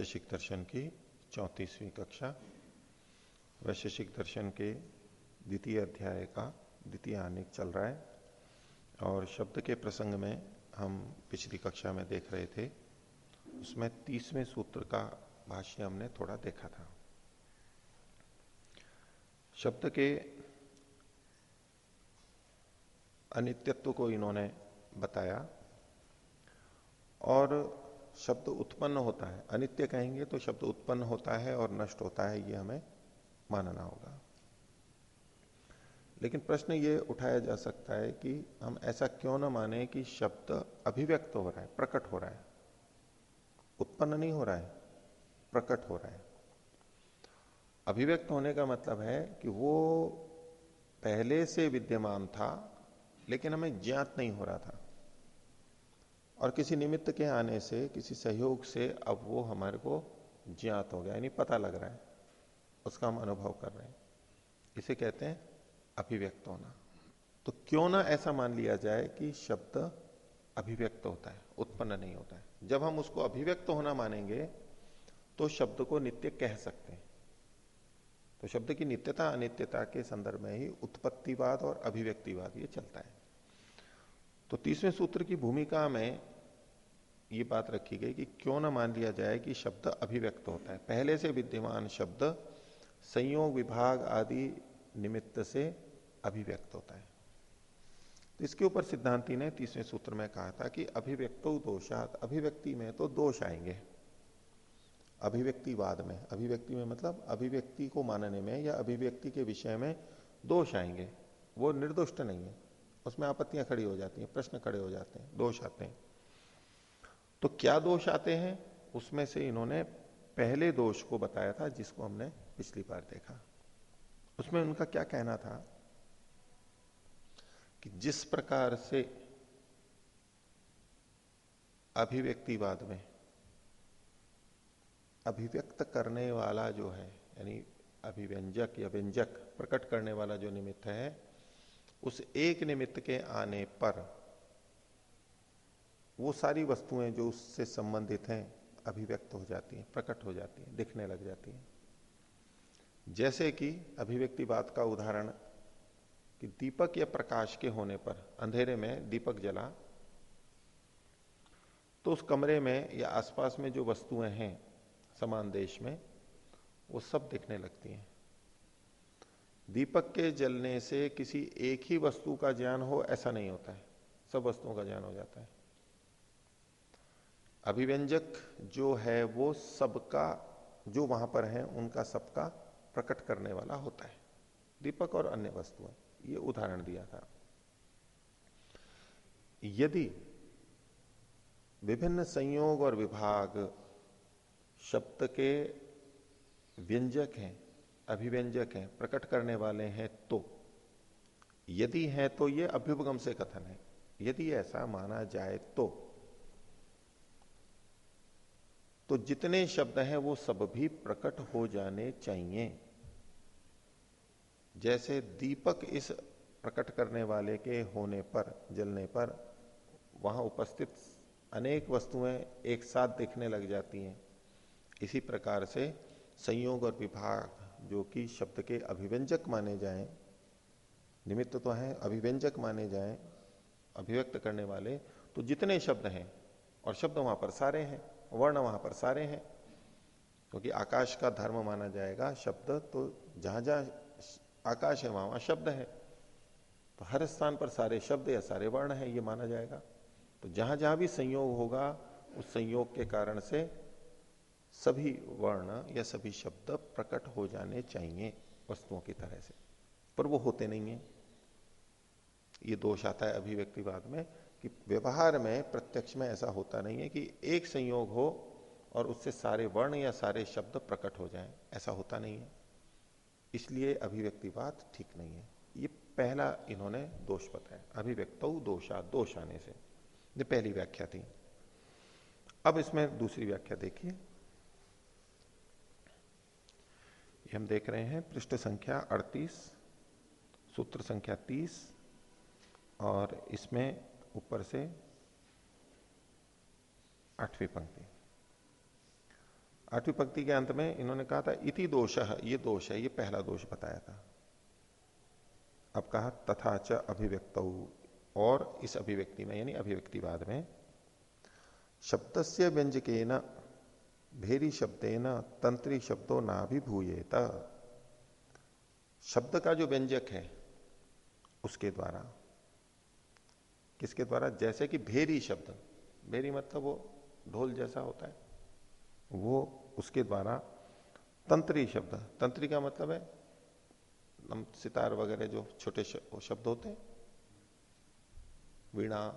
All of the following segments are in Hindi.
वैशेषिक दर्शन की चौतीसवीं कक्षा, वैशेषिक दर्शन के द्वितीय अध्याय का द्वितीय आनिक चल रहा है और शब्द के प्रसंग में हम पिछली कक्षा में देख रहे थे, उसमें तीसवें सूत्र का भाष्य हमने थोड़ा देखा था। शब्द के अनित्यत्व को इन्होंने बताया और शब्द उत्पन्न होता है। अनित्य कहेंगे तो शब्द उत्पन्न होता है और नष्ट होता है, ये हमें मानना होगा। लेकिन प्रश्न ये उठाया जा सकता है कि हम ऐसा क्यों ना माने कि शब्द अभिव्यक्त हो रहा है, प्रकट हो रहा है। उत्पन्न नहीं हो रहा है, प्रकट हो रहा है। अभिव्यक्त होने का मतलब है कि वो पहले से विद्यमान था, लेकिन हमें ज्ञात नहीं हो रहा था। और किसी निमित्त के आने से, किसी सहयोग से अब वो हमारे को ज्ञात हो गया, यानी पता लग रहा है। उसका हम अनुभव कर रहे हैं। इसे कहते हैं अभिव्यक्त होना। तो क्यों ना ऐसा मान लिया जाए कि शब्द अभिव्यक्त होता है, उत्पन्न नहीं होता है। जब हम उसको अभिव्यक्त होना मानेंगे तो शब्द को नित्य कह सकते हैं। तो शब्द की नित्यता, अनित्यता के संदर्भ में ही उत्पत्तिवाद और अभिव्यक्तिवाद ये चलता है। तो तीसवें सूत्र की भूमिका में ये बात रखी गई कि क्यों ना मान लिया जाए कि शब्द अभिव्यक्त होता है। पहले से विद्यमान शब्द संयोग, विभाग आदि निमित्त से अभिव्यक्त होता है। तो इसके ऊपर सिद्धांति ने तीसवें सूत्र में कहा था कि अभिव्यक्तो दोषात। अभिव्यक्ति में तो दोष आएँगे। अभिव्यक्तिवाद में। अभिव्यक्ति में मतलब अभिव्यक्ति को मानने में या अभिव्यक्ति के विषय में दोष आएँगे। वो निर्दुष्ट नहीं है। उसमें आपत्तियाँ खड़ी हो जाती हैं, प्रश्न खड़े हो जाते हैं, दोष आते हैं। तो क्या दोष आते हैं? उसमें से इन्होंने पहले दोष को बताया था, जिसको हमने पिछली बार देखा। उसमें उनका क्या कहना था? कि जिस प्रकार से अभिव्यक्तिवाद में अभिव्यक्त करने वाला जो है, यानी अभिव्यंजक या व्यंजक, प्रकट करने वाला जो निमित्त है उस एक निमित्त के आने पर वो सारी वस्तुएँ जो उससे संबंधित हैं, अभिव्यक्त हो जाती हैं, प्रकट हो जाती हैं, दिखने लग जाती हैं। जैसे कि अभिव्यक्ति बात का उदाहरण कि दीपक या प्रकाश के होने पर अंधेरे में दीपक जला तो उस कमरे में या आसपास में जो वस्तुएँ हैं, समान देश में, वो सब दिखने लगती हैं। दीपक के जलने से किसी एक ही वस्तु का ज्ञान हो, ऐसा नहीं होता है। सब वस्तुओं का ज्ञान हो जाता है। अभिव्यंजक जो है, वो सबका, जो वहाँ पर है, उनका सबका प्रकट करने वाला होता है। दीपक और अन्य वस्तुएँ, ये उदाहरण दिया था। यदि विभिन्न संयोग और विभाग शब्द के व्यंजक हैं अभिव्यंजक हैं, प्रकट करने वाले हैं तो। यदि है तो ये अभ्युपगम से कथन है। यदि ऐसा माना जाए तो। तो जितने शब्द हैं वो सब भी प्रकट हो जाने चाहिए। जैसे दीपक इस प्रकट करने वाले के होने पर, जलने पर, वहाँ उपस्थित अनेक वस्तुएँ एक साथ दिखने लग जाती हैं। इसी प्रकार से संयोग और विभाग जो कि शब्द के अभिव्यंजक माने जाएँ, निमित्त तो हैं, अभिव्यंजक माने जाएँ, अभिव्यक्त करने वाले तो जितने शब्द हैं, और शब्द वहाँ पर सारे हैं, वर्ण वहाँ पर सारे हैं, क्योंकि तो आकाश का धर्म माना जाएगा शब्द तो जहाँ जहाँ आकाश है, वहाँ वहाँ शब्द है। तो हर स्थान पर सारे शब्द या सारे वर्ण है, ये माना जाएगा। तो जहाँ जहाँ भी संयोग होगा, उस संयोग के कारण से सभी वर्ण या सभी शब्द प्रकट हो जाने चाहिए वस्तुओं की तरह से। पर वो होते नहीं है। ये दोष आता है अभिव्यक्तिवाद में कि व्यवहार में, प्रत्यक्ष में ऐसा होता नहीं है कि एक संयोग हो और उससे सारे वर्ण या सारे शब्द प्रकट हो जाएँ। ऐसा होता नहीं है। इसलिए अभिव्यक्तिवाद ठीक नहीं है। ये पहला इन्होंने दोष बताया। अभिव्यक्त दोषा दोष आने से। ये पहली व्याख्या थी। अब इसमें दूसरी व्याख्या देखिए। हम देख रहे हैं पृष्ठ संख्या 38 सूत्र संख्या 30 और इसमें ऊपर से आठवीं पंक्ति। आठवीं पंक्ति के अंत में इन्होंने कहा था, इति दोष, ये दोष है, ये पहला दोष बताया था। अब कहा, तथा च अभिव्यक्त, और इस अभिव्यक्ति में, यानी अभिव्यक्तिवाद में शब्द से व्यंजके भेरी न तंत्री शब्दों ना भी भूयेत। शब्द का जो व्यंजक है, उसके द्वारा, किसके द्वारा? जैसे कि भेरी शब्द, भेरी मतलब वो ढोल जैसा होता है, वो उसके द्वारा तंत्री शब्द, तंत्री का मतलब है हम सितार वगैरह जो छोटे शब्द होते हैं, वीणा,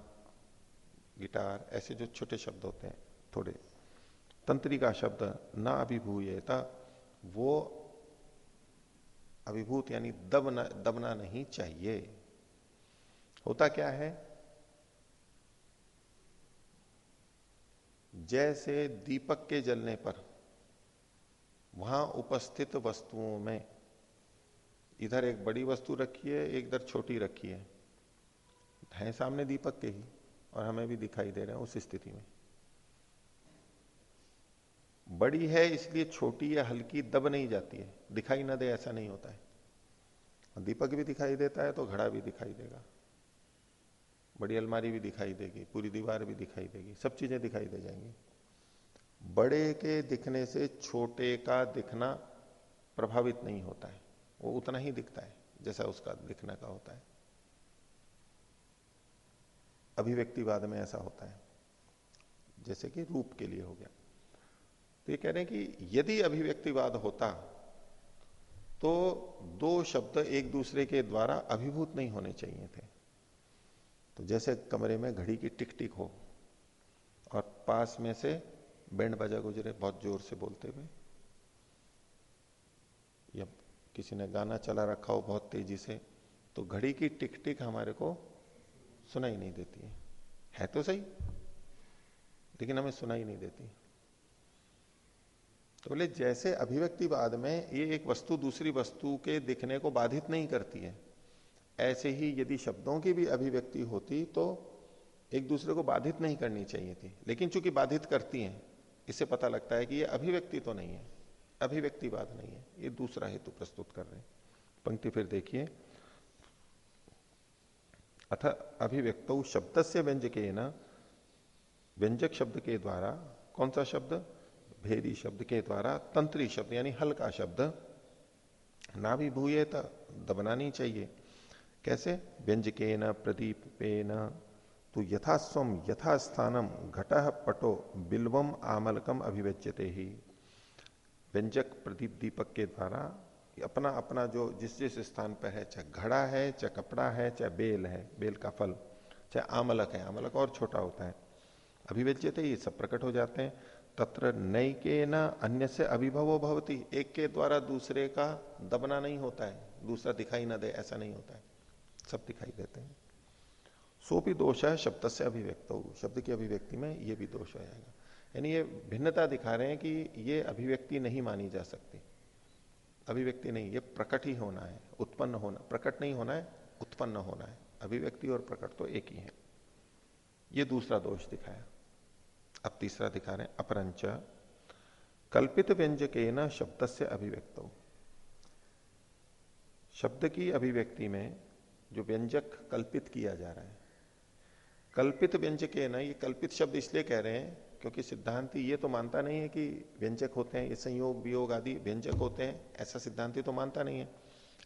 गिटार, ऐसे जो छोटे शब्द होते हैं, थोड़े तंत्री का शब्द न अभिभूयता, वो अभिभूत यानी दबना दबना नहीं चाहिए। होता क्या है? जैसे दीपक के जलने पर, वहाँ उपस्थित वस्तुओं में, इधर एक बड़ी वस्तु रखी है एक इधर छोटी रखी है है सामने दीपक के ही, और हमें भी दिखाई दे रहे हैं उस स्थिति में। बड़ी है इसलिए छोटी या हल्की दब नहीं जाती है। दिखाई ना दे, ऐसा नहीं होता है। दीपक भी दिखाई देता है तो घड़ा भी दिखाई देगा। बड़ी अलमारी भी दिखाई देगी, पूरी दीवार भी दिखाई देगी, सब चीज़ें दिखाई दे जाएँगी। बड़े के दिखने से छोटे का दिखना प्रभावित नहीं होता है। वो उतना ही दिखता है, जैसा उसका दिखने का होता है। अभिव्यक्तिवाद में ऐसा होता है, जैसे कि रूप के लिए हो गया। तो ये कह रहे हैं कि यदि अभिव्यक्तिवाद होता तो दो शब्द एक दूसरे के द्वारा अभिभूत नहीं होने चाहिए थे। तो जैसे कमरे में घड़ी की टिक टिक हो और पास में से बैंड बजा गुजरे बहुत ज़ोर से बोलते हुए, या किसी ने गाना चला रखा हो बहुत तेज़ी से तो घड़ी की टिक टिक हमारे को सुनाई नहीं देती है। है तो सही, लेकिन हमें सुनाई नहीं देती। तो बोले, जैसे अभिव्यक्तिवाद में ये एक वस्तु दूसरी वस्तु के दिखने को बाधित नहीं करती है, ऐसे ही यदि शब्दों की भी अभिव्यक्ति होती तो एक दूसरे को बाधित नहीं करनी चाहिए थी। लेकिन चूँकि बाधित करती हैं, इससे पता लगता है कि ये अभिव्यक्ति तो नहीं है अभिव्यक्तिवाद नहीं है, ये दूसरा हेतु प्रस्तुत कर रहे हैं। पंक्ति फिर देखिए। अथ अभिव्यक्त शब्द से व्यंजक न व्यंजक शब्द के द्वारा कौन सा शब्द? भेदी शब्द के द्वारा तंत्री शब्द, यानी हल्का शब्द ना भी भूये दबना नहीं चाहिए। कैसे? व्यंजके न प्रदीप न तो यथास्वम यथास्थानम घट पटो बिल्वम आमलकम अभिव्यज्यते ही। व्यंजक प्रदीप दीपक के द्वारा अपना अपना जो, जिस जिस स्थान पर है, चाहे घड़ा है, चाहे कपड़ा है, चाहे बेल है, बेल का फल, चाहे आमलक है, आमलक और छोटा होता है, अभिव्यज्यते ये सब प्रकट हो जाते हैं। तत्र नई के न अन्य से अभिभव भवती। एक के द्वारा दूसरे का दबना नहीं होता है। दूसरा दिखाई ना दे, ऐसा नहीं होता है। सब दिखाई देते हैं। सो भी दोष है शब्द से अभिव्यक्त। हो शब्द की अभिव्यक्ति में ये भी दोष हो जाएगा। यानी ये भिन्नता दिखा रहे हैं कि ये अभिव्यक्ति नहीं मानी जा सकती। अभिव्यक्ति नहीं, ये प्रकट ही होना है, उत्पन्न होना। प्रकट नहीं होना है, उत्पन्न होना है। अभिव्यक्ति और प्रकट तो एक ही है। ये दूसरा दोष दिखाया। अब तीसरा दिखा रहे अपरंच कल्पित व्यंजक न शब्द से अभिव्यक्त। शब्द की अभिव्यक्ति में जो व्यंजक कल्पित किया जा रहा है, कल्पित व्यंजक न ये कल्पित शब्द इसलिए कह रहे हैं क्योंकि सिद्धांति ये तो मानता नहीं है कि व्यंजक होते हैं, ये संयोग, वियोग आदि व्यंजक होते हैं, ऐसा सिद्धांति तो मानता नहीं है।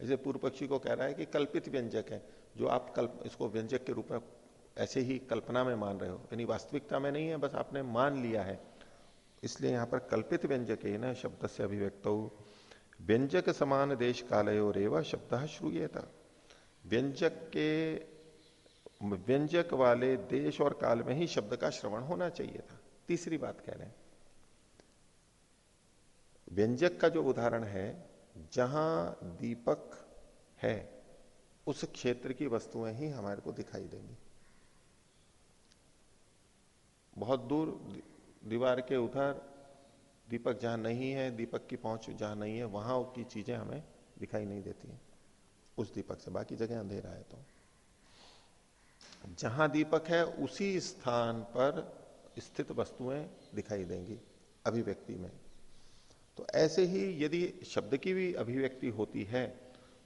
जैसे पूर्व पक्षी को कह रहा है कि कल्पित व्यंजक है, जो आप कल्प, इसको व्यंजक के रूप में ऐसे ही कल्पना में मान रहे हो। यानी वास्तविकता में नहीं है, बस आपने मान लिया है। इसलिए यहाँ पर कल्पित व्यंजक है ना शब्द से अभिव्यक्त। व्यंजक समान देश कालयो रेव शब्द श्रूयता। व्यंजक के व्यंजक वाले देश और काल में ही शब्द का श्रवण होना चाहिए था। तीसरी बात कह रहे हैं। व्यंजक का जो उदाहरण है, जहाँ दीपक है, उस क्षेत्र की वस्तुएँ ही हमारे को दिखाई देंगी। बहुत दूर दीवार के उधर दीपक जहाँ नहीं है, दीपक की पहुँच जहाँ नहीं है, वहाँ की चीज़ें हमें दिखाई नहीं देती है। उस दीपक से, बाकी जगह अंधेरा है तो। जहाँ दीपक है, उसी स्थान पर स्थित वस्तुएँ दिखाई देंगी अभिव्यक्ति में। तो ऐसे ही यदि शब्द की भी अभिव्यक्ति होती है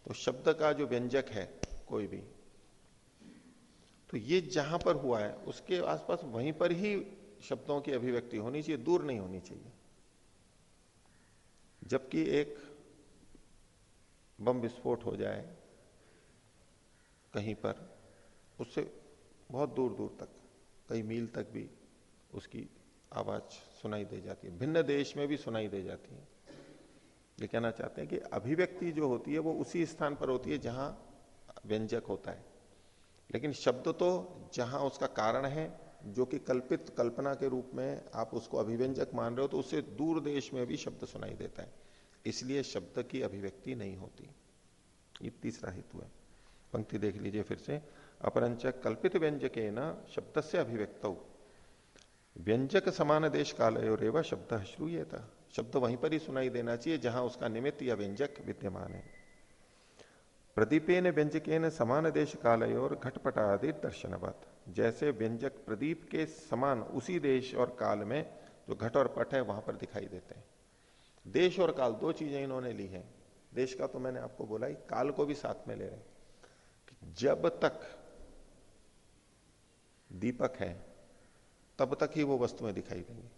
तो शब्द का जो व्यंजक है, कोई भी तो ये जहाँ पर हुआ है, उसके आसपास वहीं पर ही शब्दों की अभिव्यक्ति होनी चाहिए, दूर नहीं होनी चाहिए। जबकि एक बम विस्फोट हो जाए कहीं पर, उससे बहुत दूर दूर तक, कई मील तक भी उसकी आवाज़ सुनाई दे जाती है। भिन्न देश में भी सुनाई दे जाती है। ये कहना चाहते हैं कि अभिव्यक्ति जो होती है, वो उसी स्थान पर होती है जहाँ व्यंजक होता है। लेकिन शब्द तो जहाँ उसका कारण है, जो कि कल्पित कल्पना के रूप में आप उसको अभिव्यंजक मान रहे हो तो उससे दूर देश में भी शब्द सुनाई देता है। इसलिए शब्द की अभिव्यक्ति नहीं होती। ये तीसरा हेतु है। पंक्ति देख लीजिए फिर से। अपरंच कल्पित व्यंजक न शब्द से अभिव्यक्त। व्यंजक समान देश कालयोरेव शब्द श्रूयता। शब्द वहीं पर ही सुनाई देना चाहिए, जहाँ उसका निमित्त या व्यंजक विद्यमान है। प्रदीपेन व्यंजकेन समान देश कालय और घटपटादि दर्शनवत। जैसे व्यंजक प्रदीप के समान उसी देश और काल में जो घट और पट है, वहाँ पर दिखाई देते हैं। देश और काल, दो चीज़ें इन्होंने ली है। देश का तो मैंने आपको बोला ही, काल को भी साथ में ले रहे जब तक दीपक है, तब तक ही वो वस्तुएँ दिखाई देंगी।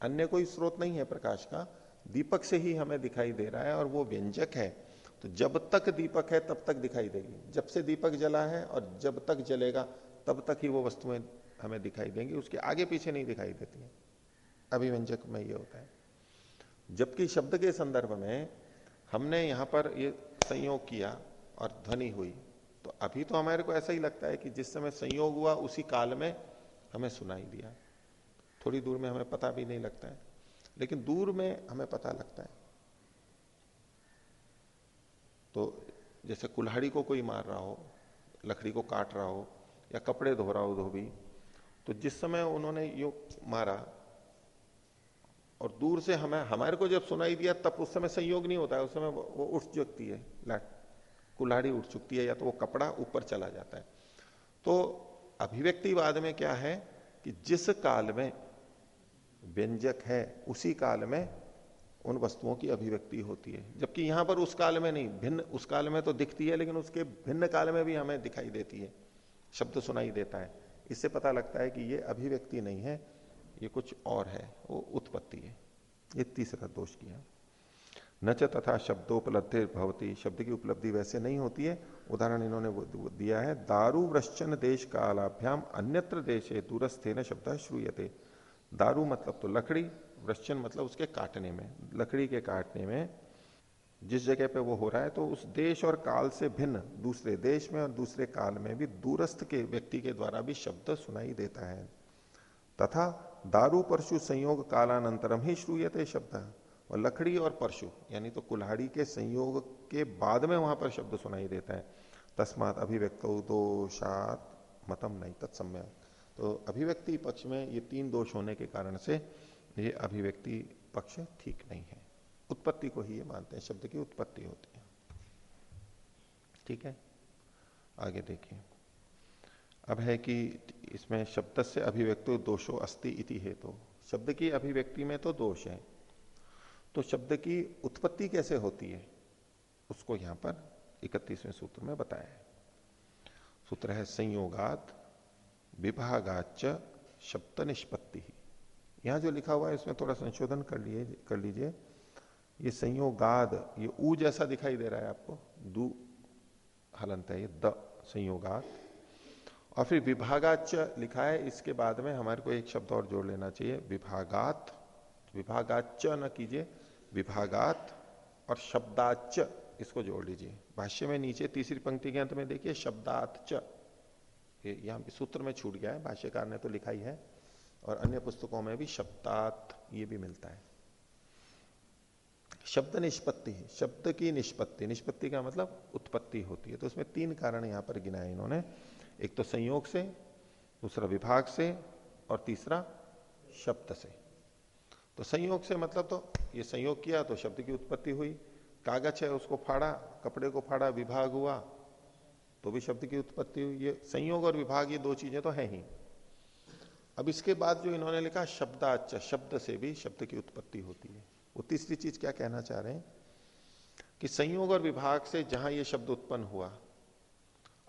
अन्य कोई स्रोत नहीं है प्रकाश का, दीपक से ही हमें दिखाई दे रहा है और वो व्यंजक है। तो जब तक दीपक है, तब तक दिखाई देगी। जब से दीपक जला है और जब तक जलेगा, तब तक ही वो वस्तुएँ हमें दिखाई देंगी। उसके आगे पीछे नहीं दिखाई देती है। अभिव्यंजक में ये होता है। जबकि शब्द के संदर्भ में हमने यहाँ पर ये संयोग किया और ध्वनि हुई तो अभी तो हमारे को ऐसा ही लगता है कि जिस समय संयोग हुआ, उसी काल में हमें सुनाई दिया। थोड़ी दूर में हमें पता भी नहीं लगता है, लेकिन दूर में हमें पता लगता है। तो जैसे कुल्हाड़ी को कोई मार रहा हो, लकड़ी को काट रहा हो, या कपड़े धो रहा हो धोबी तो जिस समय उन्होंने यो मारा, और दूर से हमें, हमारे को जब सुनाई दिया, तब उस समय संयोग नहीं होता है, उस समय वो उठ चुकती है, लाट, कुल्हाड़ी उठ चुकती है, या तो वो कपड़ा ऊपर चला जाता है। तो अभिव्यक्तिवाद में क्या है कि जिस काल में व्यंजक है, उसी काल में उन वस्तुओं की अभिव्यक्ति होती है। जबकि यहाँ पर उस काल में नहीं, भिन्न, उस काल में तो दिखती है, लेकिन उसके भिन्न काल में भी हमें दिखाई देती है, शब्द सुनाई देता है। इससे पता लगता है कि ये अभिव्यक्ति नहीं है, ये कुछ और है, वो उत्पत्ति है। ये तीसरा दोष किया। न च तथा शब्दोपलब्धि भवती, शब्द की उपलब्धि वैसे नहीं होती है। उदाहरण इन्होंने दिया है दारू वृश्चन देश कालाभ्याम, अन्यत्र देशे दूरस्थे न शब्द श्रूयते। दारू मतलब तो लकड़ी वृश्चन मतलब उसके काटने में, लकड़ी के काटने में, जिस जगह पे वो हो रहा है तो उस देश और काल से भिन्न, दूसरे देश में और दूसरे काल में भी दूरस्थ के व्यक्ति के द्वारा भी शब्द सुनाई देता है। तथा दारू परशु संयोग कालानंतरम ही श्रूयते शब्द, और लकड़ी और परशु, यानी तो कुल्हाड़ी के संयोग के बाद में वहाँ पर शब्द सुनाई देता है। तस्मात अभिव्यक्त दोषात मतम नहीं तत्सम्य तो अभिव्यक्ति पक्ष में ये तीन दोष होने के कारण से ये अभिव्यक्ति पक्ष ठीक नहीं है। उत्पत्ति को ही ये मानते हैं, शब्द की उत्पत्ति होती है। ठीक है? आगे देखिए। अब है कि इसमें शब्द से अभिव्यक्ति दोषो अस्ति इति है तो शब्द की अभिव्यक्ति में तो दोष है। तो शब्द की उत्पत्ति कैसे होती है? उसको यहाँ पर इकतीसवें सूत्र में बताया सूत्र है संयोगात विभागाच शब्द निष्पत्ति यहाँ जो लिखा हुआ है, इसमें थोड़ा संशोधन कर लिए, कर लीजिए। ये संयोगाद, ये ऊ जैसा दिखाई दे रहा है आपको, दू हलंत है ये, द संयोगात और फिर विभागाच लिखा है, इसके बाद में हमारे को एक शब्द और जोड़ लेना चाहिए, विभागात। विभागाच न कीजिए, विभागात और शब्दाच इसको जोड़ लीजिए। भाष्य में नीचे तीसरी पंक्ति के अंत में देखिए शब्दात ये यहाँ सूत्र में छूट गया है, भाष्यकार ने तो लिखा ही है। और अन्य पुस्तकों में भी शब्दात ये भी मिलता है। शब्द निष्पत्ति, शब्द की निष्पत्ति निष्पत्ति का मतलब उत्पत्ति होती है। तो उसमें तीन कारण यहाँ पर गिनाए इन्होंने। एक तो संयोग से, दूसरा विभाग से और तीसरा शब्द से। तो संयोग से मतलब तो ये संयोग किया तो शब्द की उत्पत्ति हुई, कागज़ है उसको फाड़ा, कपड़े को फाड़ा, विभाग हुआ तो भी शब्द की उत्पत्ति हुई। ये संयोग और विभाग ये दो चीज़ें तो है ही। अब इसके बाद जो इन्होंने लिखा शब्दाच शब्द से भी शब्द की उत्पत्ति होती है। वो तीसरी चीज़ क्या कहना चाह रहे हैं? कि संयोग और विभाग से जहाँ ये शब्द उत्पन्न हुआ,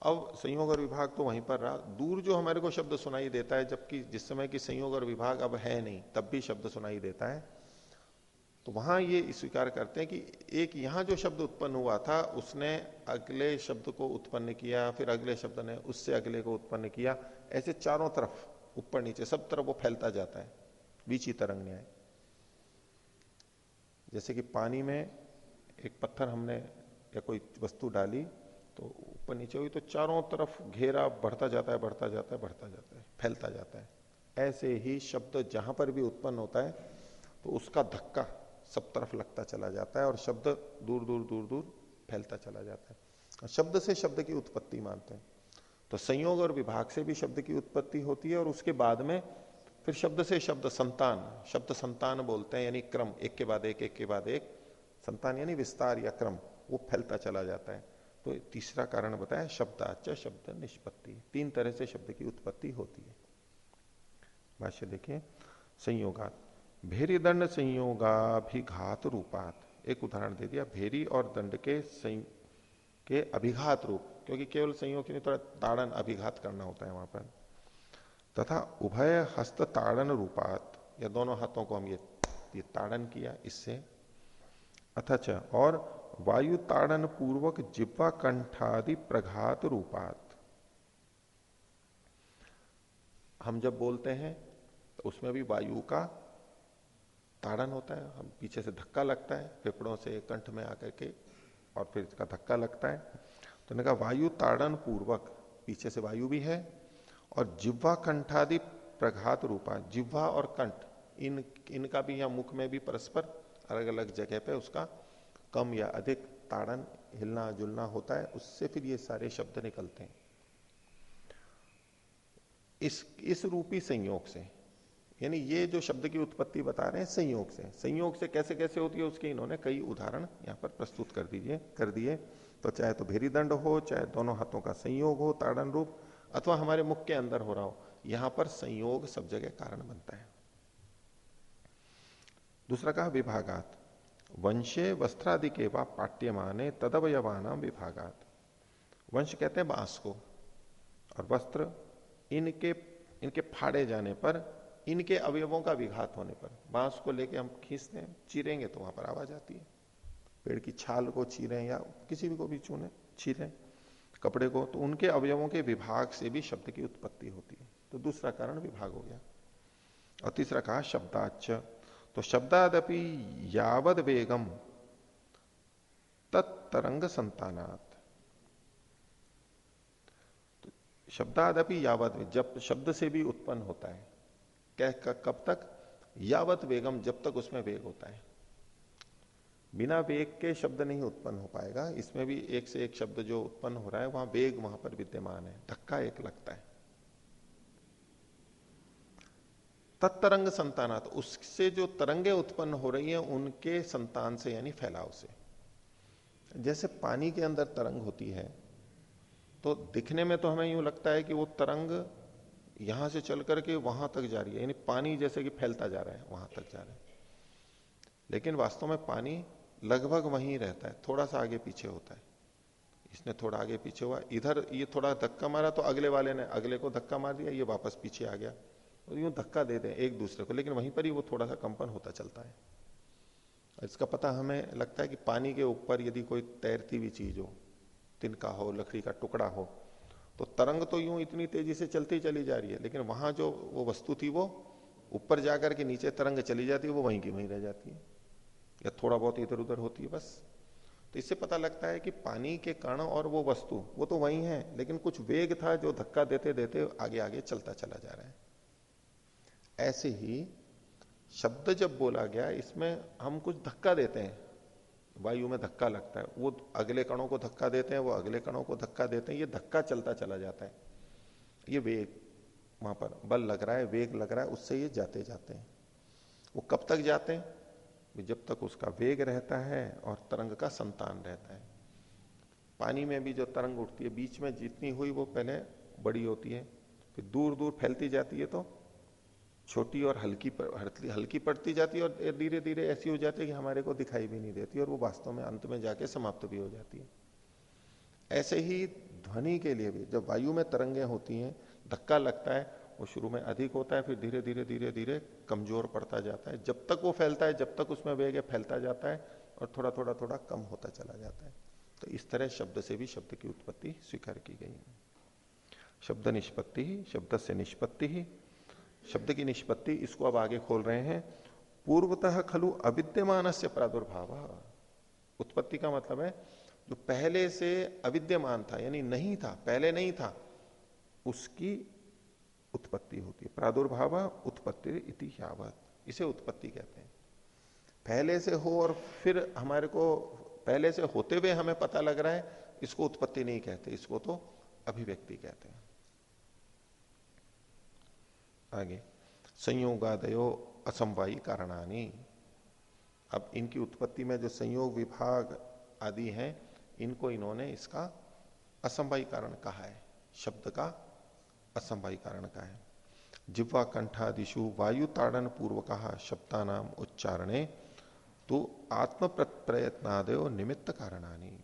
अब संयोग और विभाग तो वहीं पर रहा। दूर जो हमारे को शब्द सुनाई देता है, जबकि जिस समय की संयोग और विभाग अब है नहीं, तब भी शब्द सुनाई देता है। तो वहाँ ये स्वीकार करते हैं कि एक यहाँ जो शब्द उत्पन्न हुआ था, उसने अगले शब्द को उत्पन्न किया, फिर अगले शब्द ने उससे अगले को उत्पन्न किया। ऐसे चारों तरफ़। ऊपर नीचे, सब तरफ़ वो फैलता जाता है, बीची तरंग न्याय। जैसे कि पानी में एक पत्थर हमने या कोई वस्तु डाली तो ऊपर नीचे हुई तो चारों तरफ़ घेरा बढ़ता जाता है, बढ़ता जाता है, बढ़ता जाता है, फैलता जाता है। ऐसे ही शब्द जहाँ पर भी उत्पन्न होता है तो उसका धक्का सब तरफ़ लगता चला जाता है और शब्द दूर दूर दूर दूर फैलता चला जाता है। शब्द से शब्द की उत्पत्ति मानते हैं। तो संयोग और विभाग से भी शब्द की उत्पत्ति होती है और उसके बाद में फिर शब्द से शब्द संतान शब्द संतान बोलते हैं, यानी क्रम, एक के बाद एक एक के बाद एक। संतान यानी विस्तार या क्रम, वो फैलता चला जाता है। तो तीसरा कारण बताया, शब्दाच शब्द निष्पत्ति। तीन तरह से शब्द की उत्पत्ति होती है। भाष्य देखिए, संयोगात। भेरी दंड संयोगाभिघात रूपात। एक उदाहरण दे दिया, भेरी और दंड के के अभिघात रूप। क्योंकि केवल संयोग की नहीं थोड़ा ताड़न अभिघात करना होता है वहाँ पर। तथा उभय हस्त ताड़न रूपात या दोनों हाथों को हम ये, ये ताड़न किया इससे। अथच और वायु ताड़न पूर्वक जिब्वा कंठादि प्रघात रूपात। हम जब बोलते हैं तो उसमें भी वायु का ताड़न होता है। हम पीछे से धक्का लगता है फेफड़ों से कंठ में आकर के और फिर इसका धक्का लगता है। तो कहा, वायु ताड़न पूर्वक, पीछे से वायु भी है, और जिह्वा कंठादि प्रघात रूपा, जिह्वा और कंठ, इन, इनका भी यहाँ मुख में भी परस्पर अलग अलग जगह पे उसका कम या अधिक ताड़न, हिलना, जुलना होता है, उससे फिर ये सारे शब्द निकलते हैं। इस इस रूपी संयोग से, यानी ये जो शब्द की उत्पत्ति बता रहे हैं, संयोग से संयोग से कैसे कैसे होती है, उसके इन्होंने कई उदाहरण यहाँ पर प्रस्तुत कर दीजिए, कर दिए। तो चाहे तो भेरी दंड हो, चाहे दोनों हाथों का संयोग हो, ताड़न रूप, अथवा हमारे मुख के अंदर हो रहा हो, यहाँ पर संयोग सब जगह कारण बनता है। दूसरा कहा, विभागात। वंशे वस्त्रादि के वा पाट्यमाने तदवयवान विभागात। वंश कहते हैं बाँस को, और वस्त्र इनके इनके फाड़े जाने पर, इनके अवयवों का विघात होने पर, बाँस को लेके हम खींचते हैं, चीरेंगे तो वहाँ पर आवाज़ आती है। पेड़ की छाल को चीरें या किसी भी को भी चूने चीरें कपड़े को तो उनके अवयवों के विभाग से भी शब्द की उत्पत्ति होती है। तो दूसरा कारण विभाग हो गया। और तीसरा कहा शब्दाच तो शब्दादपि यावद वेगम तत्तरंग संतानात। तो शब्दादपि यावद जब शब्द से भी उत्पन्न होता है, कह कब तक? यावत वेगम जब तक उसमें वेग होता है। बिना वेग के शब्द नहीं उत्पन्न हो पाएगा। इसमें भी एक से एक शब्द जो उत्पन्न हो रहा है, वहाँ वेग वहाँ पर विद्यमान है। धक्का एक लगता है। तत्तरंग संतानात, उससे जो तरंगे उत्पन्न हो रही हैं, उनके संतान से, यानी फैलाव से। जैसे पानी के अंदर तरंग होती है तो दिखने में तो हमें यूँ लगता है कि वो तरंग यहाँ से चल करके वहाँ तक जा रही है। यानी पानी जैसे कि फैलता जा रहा है, वहाँ तक जा रहा है। लेकिन वास्तव में पानी लगभग वहीं रहता है, थोड़ा सा आगे पीछे होता है। इसने थोड़ा आगे पीछे हुआ, इधर ये थोड़ा धक्का मारा तो अगले वाले ने, अगले को धक्का मार दिया, ये वापस पीछे आ गया। और यूँ धक्का दे दें एक दूसरे को, लेकिन वहीं पर ही वो थोड़ा सा कंपन होता चलता है। इसका पता हमें लगता है कि पानी के ऊपर यदि कोई तैरती हुई चीज़ हो, तिनका हो, लकड़ी का टुकड़ा हो तो तरंग तो यूँ इतनी तेज़ी से चलती चली जा रही है, लेकिन वहाँ जो वो वस्तु थी वो ऊपर जाकर के नीचे तरंग चली जाती है, वो वहीं की वहीं रह जाती है। या थोड़ा बहुत इधर उधर होती है, बस। तो इससे पता लगता है कि पानी के कण और वो वस्तु, वो तो वही है, लेकिन कुछ वेग था जो धक्का देते देते आगे आगे चलता चला जा रहा है। ऐसे ही शब्द जब बोला गया, इसमें हम कुछ धक्का देते हैं। वायु में धक्का लगता है, वो अगले कणों को धक्का देते हैं, वो अगले कणों को धक्का देते हैं, ये धक्का चलता चला जाता है। ये वेग, वहाँ पर बल लग रहा है, वेग लग रहा है, उससे ये जाते जाते हैं। वो कब तक जाते हैं? जब तक उसका वेग रहता है और तरंग का संतान रहता है। पानी में भी जो तरंग उठती है, बीच में जितनी हुई वो पहले बड़ी होती है, फिर दूर दूर फैलती जाती है तो छोटी और हल्की हल्की पड़ती जाती है और धीरे धीरे ऐसी हो जाती है कि हमारे को दिखाई भी नहीं देती और वो वास्तव में अंत में जाके समाप्त भी हो जाती है। ऐसे ही ध्वनि के लिए भी, जब वायु में तरंगे होती हैं, धक्का लगता है वो शुरू में अधिक होता है, फिर धीरे धीरे धीरे धीरे कमज़ोर पड़ता जाता है। जब तक वो फैलता है, जब तक उसमें वेग फैलता जाता है और थोड़ा थोड़ा थोड़ा कम होता चला जाता है। तो इस तरह शब्द से भी शब्द की उत्पत्ति स्वीकार की गई है। शब्द निष्पत्ति ही, शब्द से निष्पत्ति ही। शब्द की निष्पत्ति इसको अब आगे खोल रहे हैं। पूर्वतः खलु अविद्यमान से प्रादुर्भाव। उत्पत्ति का मतलब है, जो पहले से अविद्यमान था, यानी नहीं था, पहले नहीं था, उसकी उत्पत्ति होती है। प्रादुर्भाव उत्पत्ति इति यावत। इसे उत्पत्ति कहते हैं। पहले से हो और फिर हमारे को पहले से होते हुए हमें पता लग रहा है, इसको उत्पत्ति नहीं कहते, इसको तो अभिव्यक्ति कहते हैं। आगे, संयोगादयो असमवायी कारणानी। अब इनकी उत्पत्ति में जो संयोग विभाग आदि हैं, इनको इन्होंने इसका असमवायी कारण कहा है। शब्द का असमवायी कारण का है। जिह्वा कंठादिशु वायु ताड़न पूर्वक शब्दा नाम उच्चारणे तो आत्म प्रयत्नादयो निमित्त कारणानी।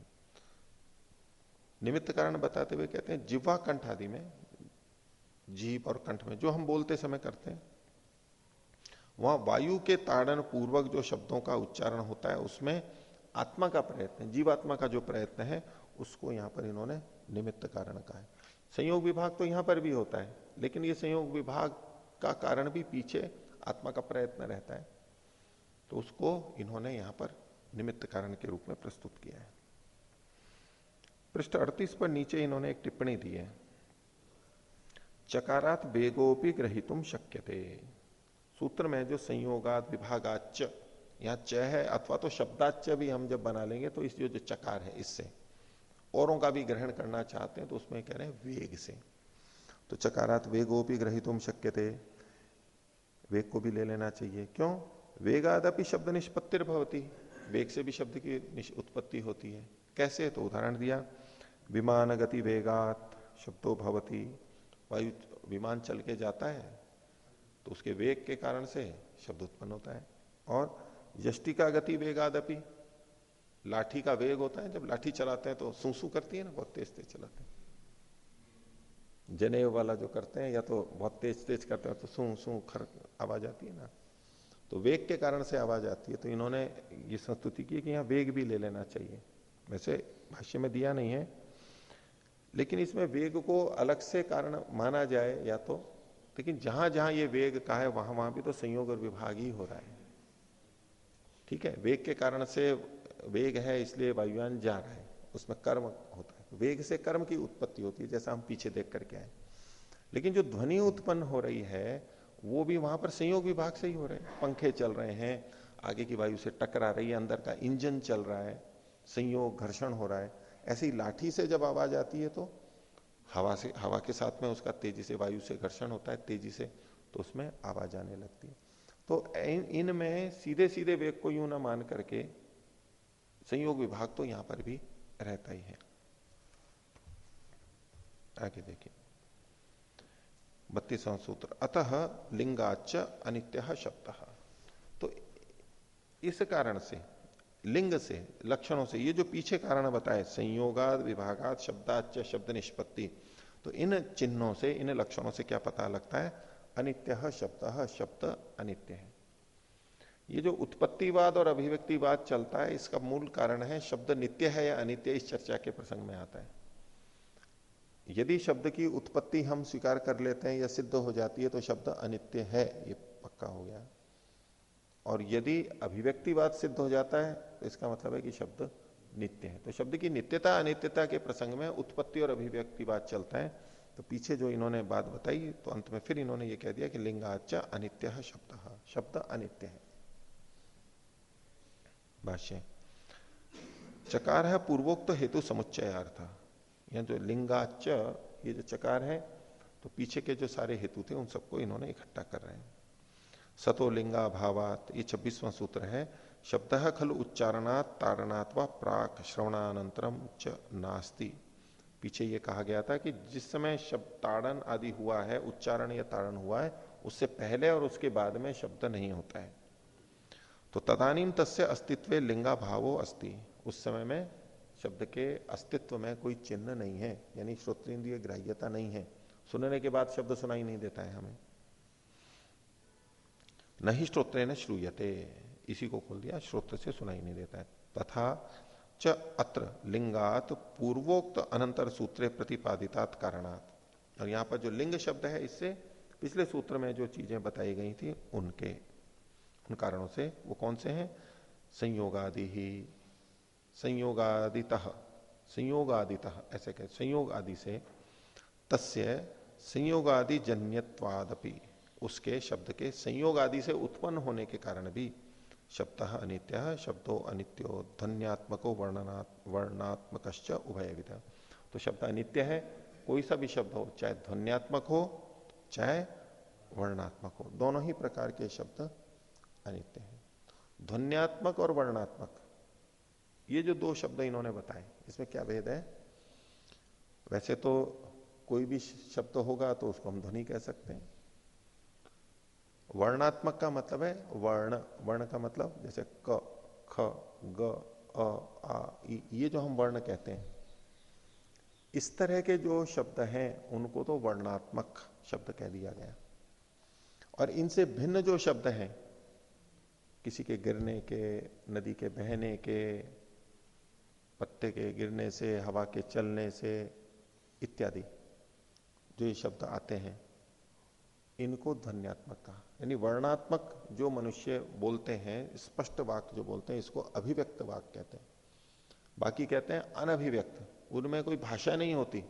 निमित्त कारण बताते हुए कहते हैं, जिह्वा कंठ आदि में, जीप और कंठ में, जो हम बोलते समय करते हैं, वहाँ वायु के ताड़न पूर्वक जो शब्दों का उच्चारण होता है, उसमें आत्मा का प्रयत्न, जीवात्मा का जो प्रयत्न है, उसको यहाँ पर इन्होंने निमित्त कारण कहा है। संयोग विभाग तो यहाँ पर भी होता है लेकिन ये संयोग विभाग का कारण भी पीछे आत्मा का प्रयत्न रहता है। तो उसको इन्होंने यहाँ पर निमित्त कारण के रूप में प्रस्तुत किया है। पृष्ठ अड़तीस पर नीचे इन्होंने एक टिप्पणी दी है। चकारात वेगोपी ग्रहितुम शक्य थे सूत्र में जो संयोगात विभागाच यहाँ च है अथवा तो शब्दाच भी हम जब बना लेंगे तो इस जो, जो चकार है इससे। औरों का भी ग्रहण करना चाहते हैं तो उसमें कह रहे हैं, वेग से। तो चकारात वेगो वेगोपी ग्रहितुम शक्य थे वेग को भी ले लेना चाहिए। क्यों? वेगादपि शब्द निष्पत्तिर भवती। वेग से भी शब्द की उत्पत्ति होती है। कैसे? तो उदाहरण दिया। विमान गति वेगात शब्दों भवती। वायु विमान चल के जाता है तो उसके वेग के कारण से शब्द उत्पन्न होता है। और यष्टि का गति वेगादपि लाठी का वेग होता है, जब लाठी चलाते हैं तो सूसू करती है ना, बहुत तेज तेज चलाते हैं। जनेव वाला जो करते हैं, या तो बहुत तेज तेज करते हैं तो सू सू खर आवाज़ आती है ना। तो वेग के कारण से आवाज़ आती है तो इन्होंने ये संस्तुति की कि यहाँ वेग भी ले लेना चाहिए। वैसे भाष्य में दिया नहीं है, लेकिन इसमें वेग को अलग से कारण माना जाए, या तो लेकिन जहाँ जहाँ ये वेग का है, वहाँ वहाँ भी तो संयोग और विभाग ही हो रहा है। ठीक है, वेग के कारण से वेग है इसलिए वायुयान जा रहा है, उसमें कर्म होता है। वेग से कर्म की उत्पत्ति होती है, जैसा हम पीछे देख करके आए। लेकिन जो ध्वनि उत्पन्न हो रही है, वो भी वहाँ पर संयोग विभाग से ही हो रहे हैं। पंखे चल रहे हैं, आगे की वायु से टकरा रही है, अंदर का इंजन चल रहा है, संयोग, घर्षण हो रहा है। ऐसी लाठी से जब आवाज़ आती है तो हवा से, हवा के साथ में उसका तेज़ी से वायु से घर्षण होता है, तेज़ी से तो उसमें आवाज़ आने लगती है। तो इनमें सीधे सीधे वेग को यूँ ना मान करके संयोग विभाग तो यहाँ पर भी रहता ही है। आगे देखिए। बत्तीसवां सूत्र, अतः लिंगाच अनित्य शब्द। तो इस कारण से, लिंग से, लक्षणों से, ये जो पीछे कारण बताए, संयोगाद विभागात शब्दाच शब्द निष्पत्ति तो इन चिन्हों से, इन लक्षणों से क्या पता लगता है? अनित्य शब्द शब्द अनित्य है। ये जो उत्पत्तिवाद और अभिव्यक्तिवाद चलता है, इसका मूल कारण है, शब्द नित्य है या अनित्य, इस चर्चा के प्रसंग में आता है। यदि शब्द की उत्पत्ति हम स्वीकार कर लेते हैं या सिद्ध हो जाती है तो शब्द अनित्य है, ये पक्का हो गया। और यदि अभिव्यक्तिवाद सिद्ध हो जाता है तो इसका मतलब है कि शब्द नित्य है। तो शब्द की नित्यता, अनित्यता के प्रसंग में उत्पत्ति और अभिव्यक्ति बात चलता है। तो पीछे जो इन्होंने बात बताई तो अंत में फिर इन्होंने ये कह दिया कि लिंगाच अनित्य शब्द शब्द अनित्य है। भाष्य चकार है पूर्वोक्त तो हेतु समुच्चय अर्थ यह जो लिंगाच ये जो चकार है तो पीछे के जो सारे हेतु थे, उन सबको इन्होंने इकट्ठा कर रहे हैं। सतो लिंगा भावात, ये छब्बीसवां सूत्र है। शब्द खल उच्चारणात्, तारणात् प्राक श्रवणानंतरम च नास्ति। पीछे ये कहा गया था कि जिस समय शब्द ताड़न आदि हुआ है उच्चारण या ताड़न हुआ है, उससे पहले और उसके बाद में शब्द नहीं होता है। तो तदानीम तस्य अस्तित्व लिंगा भावो अस्ति। उस समय में शब्द के अस्तित्व में कोई चिन्ह नहीं है, यानी श्रोत्रिंद्रिय ग्राह्यता नहीं है। सुनने के बाद शब्द सुनाई नहीं देता है हमें। नहीं श्रोत्र न श्रूयते, इसी को खोल दिया, श्रोत्र से सुनाई नहीं देता है। तथा च अत्र लिंगात पूर्वोक्त अनंतर सूत्रे प्रतिपादितात कारणात। और यहाँ पर जो लिंग शब्द है, इससे पिछले सूत्र में जो चीज़ें बताई गई थी, उनके। उन कारणों से वो कौन से हैं? संयोगादि ही संयोगादित संयोगादित, ऐसे कह संयोग आदि से तस्य संयोगादि जन्यवादपि उसके शब्द के संयोग आदि से उत्पन्न होने के कारण भी शब्द अनित्य, शब्दों अनित्यो धन्यात्मको वर्णात्मक उभय तो शब्द अनित्य है, कोई सा भी शब्द हो, चाहे ध्वन्यात्मक हो, चाहे वर्णात्मक हो, दोनों ही प्रकार के शब्द अनित्य हैं। ध्वन्यात्मक और वर्णात्मक। ये जो दो शब्द इन्होंने बताए, इसमें क्या भेद है? वैसे तो कोई भी शब्द होगा तो उसको हम ध्वनि कह सकते हैं। वर्णात्मक का मतलब है वर्ण। वर्ण का मतलब जैसे क, ख, ग, अ, आ ये जो हम वर्ण कहते हैं, इस तरह के जो शब्द हैं, उनको तो वर्णात्मक शब्द कह दिया गया। और इनसे भिन्न जो शब्द हैं किसी के गिरने के, नदी के बहने के, पत्ते के गिरने से, हवा के चलने से इत्यादि जो ये शब्द आते हैं, इनको ध्वन्यात्मक कहा यानी वर्णात्मक जो मनुष्य बोलते हैं, स्पष्ट वाक्य जो बोलते हैं, इसको अभिव्यक्त वाक्य कहते हैं। बाकी कहते हैं अनभिव्यक्त, उनमें कोई भाषा नहीं होती।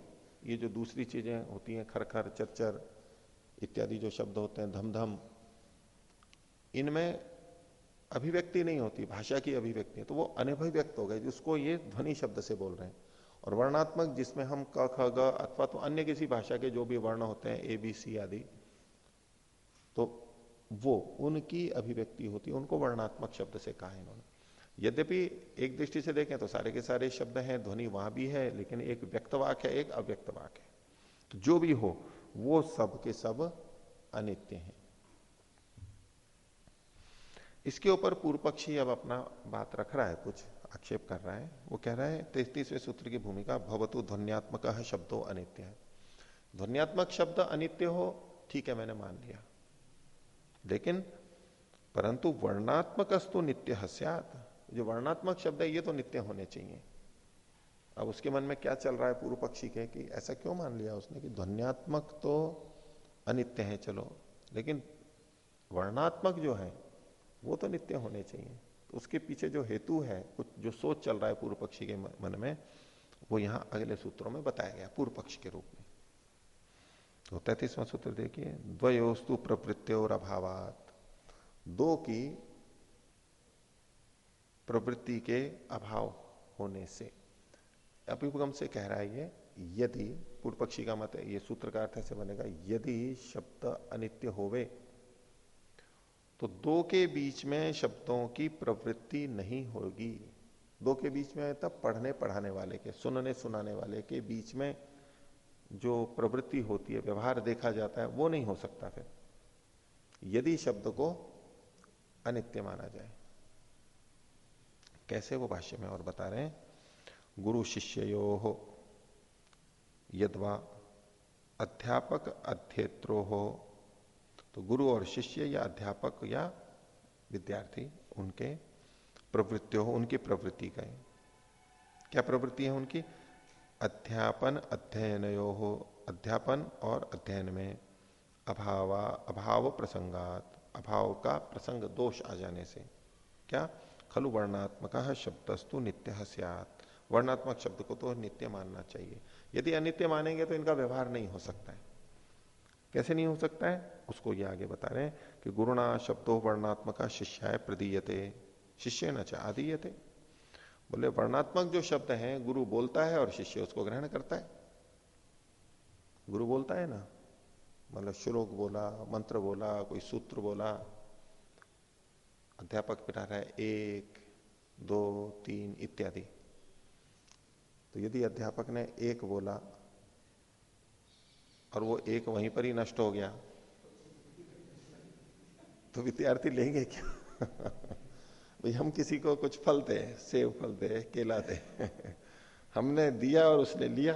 ये जो दूसरी चीज़ें होती हैं, खरखर, चरचर इत्यादि जो शब्द होते हैं, धमधम, इनमें अभिव्यक्ति नहीं होती, भाषा की अभिव्यक्ति तो वो अनभिव्यक्त हो गए, जिसको ये ध्वनि शब्द से बोल रहे हैं। और वर्णात्मक, जिसमें हम क, ख, ग, अथवा तो अन्य किसी भाषा के जो भी वर्ण होते हैं, ए, बी, सी आदि तो वो, उनकी अभिव्यक्ति होती है, उनको वर्णात्मक शब्द से कहा है इन्होंने। यद्यपि एक दृष्टि से देखें तो सारे के सारे शब्द हैं, ध्वनि वहाँ भी है, लेकिन एक व्यक्त वाक है, एक अव्यक्त वाक है। तो जो भी हो, वो सब के सब अनित्य हैं। इसके ऊपर पूर्व पक्षी अब अपना बात रख रहा है, कुछ आक्षेप कर रहा है। वो कह रहा है, तैतीसवें सूत्र की भूमिका, भवतु ध्वनियात्मक शब्दों अनित्य। है ध्वनियात्मक शब्द अनित्य हो, ठीक है, मैंने मान लिया। लेकिन, परंतु वर्णात्मक तो नित्य हस्यात जो वर्णात्मक शब्द है, ये तो नित्य होने चाहिए। अब उसके मन में क्या चल रहा है पूर्व पक्षी के, कि ऐसा क्यों मान लिया उसने कि ध्वनियात्मक तो अनित्य है, चलो। लेकिन वर्णात्मक जो है वो तो नित्य होने चाहिए। तो उसके पीछे जो हेतु है, कुछ जो सोच चल रहा है पूर्व पक्षी के मन में, वो यहाँ अगले सूत्रों में बताया गया, पूर्व पक्ष के रूप में। तो तैतीसवां सूत्र देखिए, द्वयोस्तु प्रवृत्ति और अभावात। दो की प्रवृत्ति के अभाव होने से। अभिगम से कह रहा है ये, यदि, पूर्व पक्षी का मत है, ये सूत्र का अर्थ ऐसे बनेगा, यदि शब्द अनित्य होवे तो दो के बीच में शब्दों की प्रवृत्ति नहीं होगी। दो के बीच में तब पढ़ने, पढ़ाने वाले के, सुनने, सुनाने वाले के बीच में जो प्रवृत्ति होती है, व्यवहार देखा जाता है, वो नहीं हो सकता फिर। यदि शब्द को अनित्य माना जाए, कैसे वो भाष्य में और बता रहे हैं? गुरु शिष्य यो हो यदवा अध्यापक अध्येत्रो हो तो गुरु और शिष्य या अध्यापक या विद्यार्थी, उनके प्रवृत्ति हो उनकी प्रवृत्ति का क्या प्रवृत्ति है उनकी? अध्यापन अध्ययन हो अध्यापन और अध्ययन में अभावा, अभाव प्रसंगात, अभाव का प्रसंग दोष आ जाने से। क्या? खलु वर्णात्मक शब्दस्तु नित्य सियात। वर्णात्मक शब्द को तो नित्य मानना चाहिए। यदि अनित्य मानेंगे तो इनका व्यवहार नहीं हो सकता है। कैसे नहीं हो सकता है? उसको ये आगे बता रहे हैं कि गुरुणा शब्दों वर्णात्मक शिष्याय प्रदीयते, शिष्य न आदीयते। बोले, वर्णात्मक जो शब्द है, गुरु बोलता है और शिष्य उसको ग्रहण करता है। गुरु बोलता है ना? मतलब श्लोक बोला, मंत्र बोला, कोई सूत्र बोला। अध्यापक बिठा रहा है, एक, दो, तीन इत्यादि। तो यदि अध्यापक ने एक बोला और वो एक वहीं पर ही नष्ट हो गया तो विद्यार्थी लेंगे क्या? भाई, हम किसी को कुछ फल दे सेव फल दे, केला दे। हमने दिया और उसने लिया।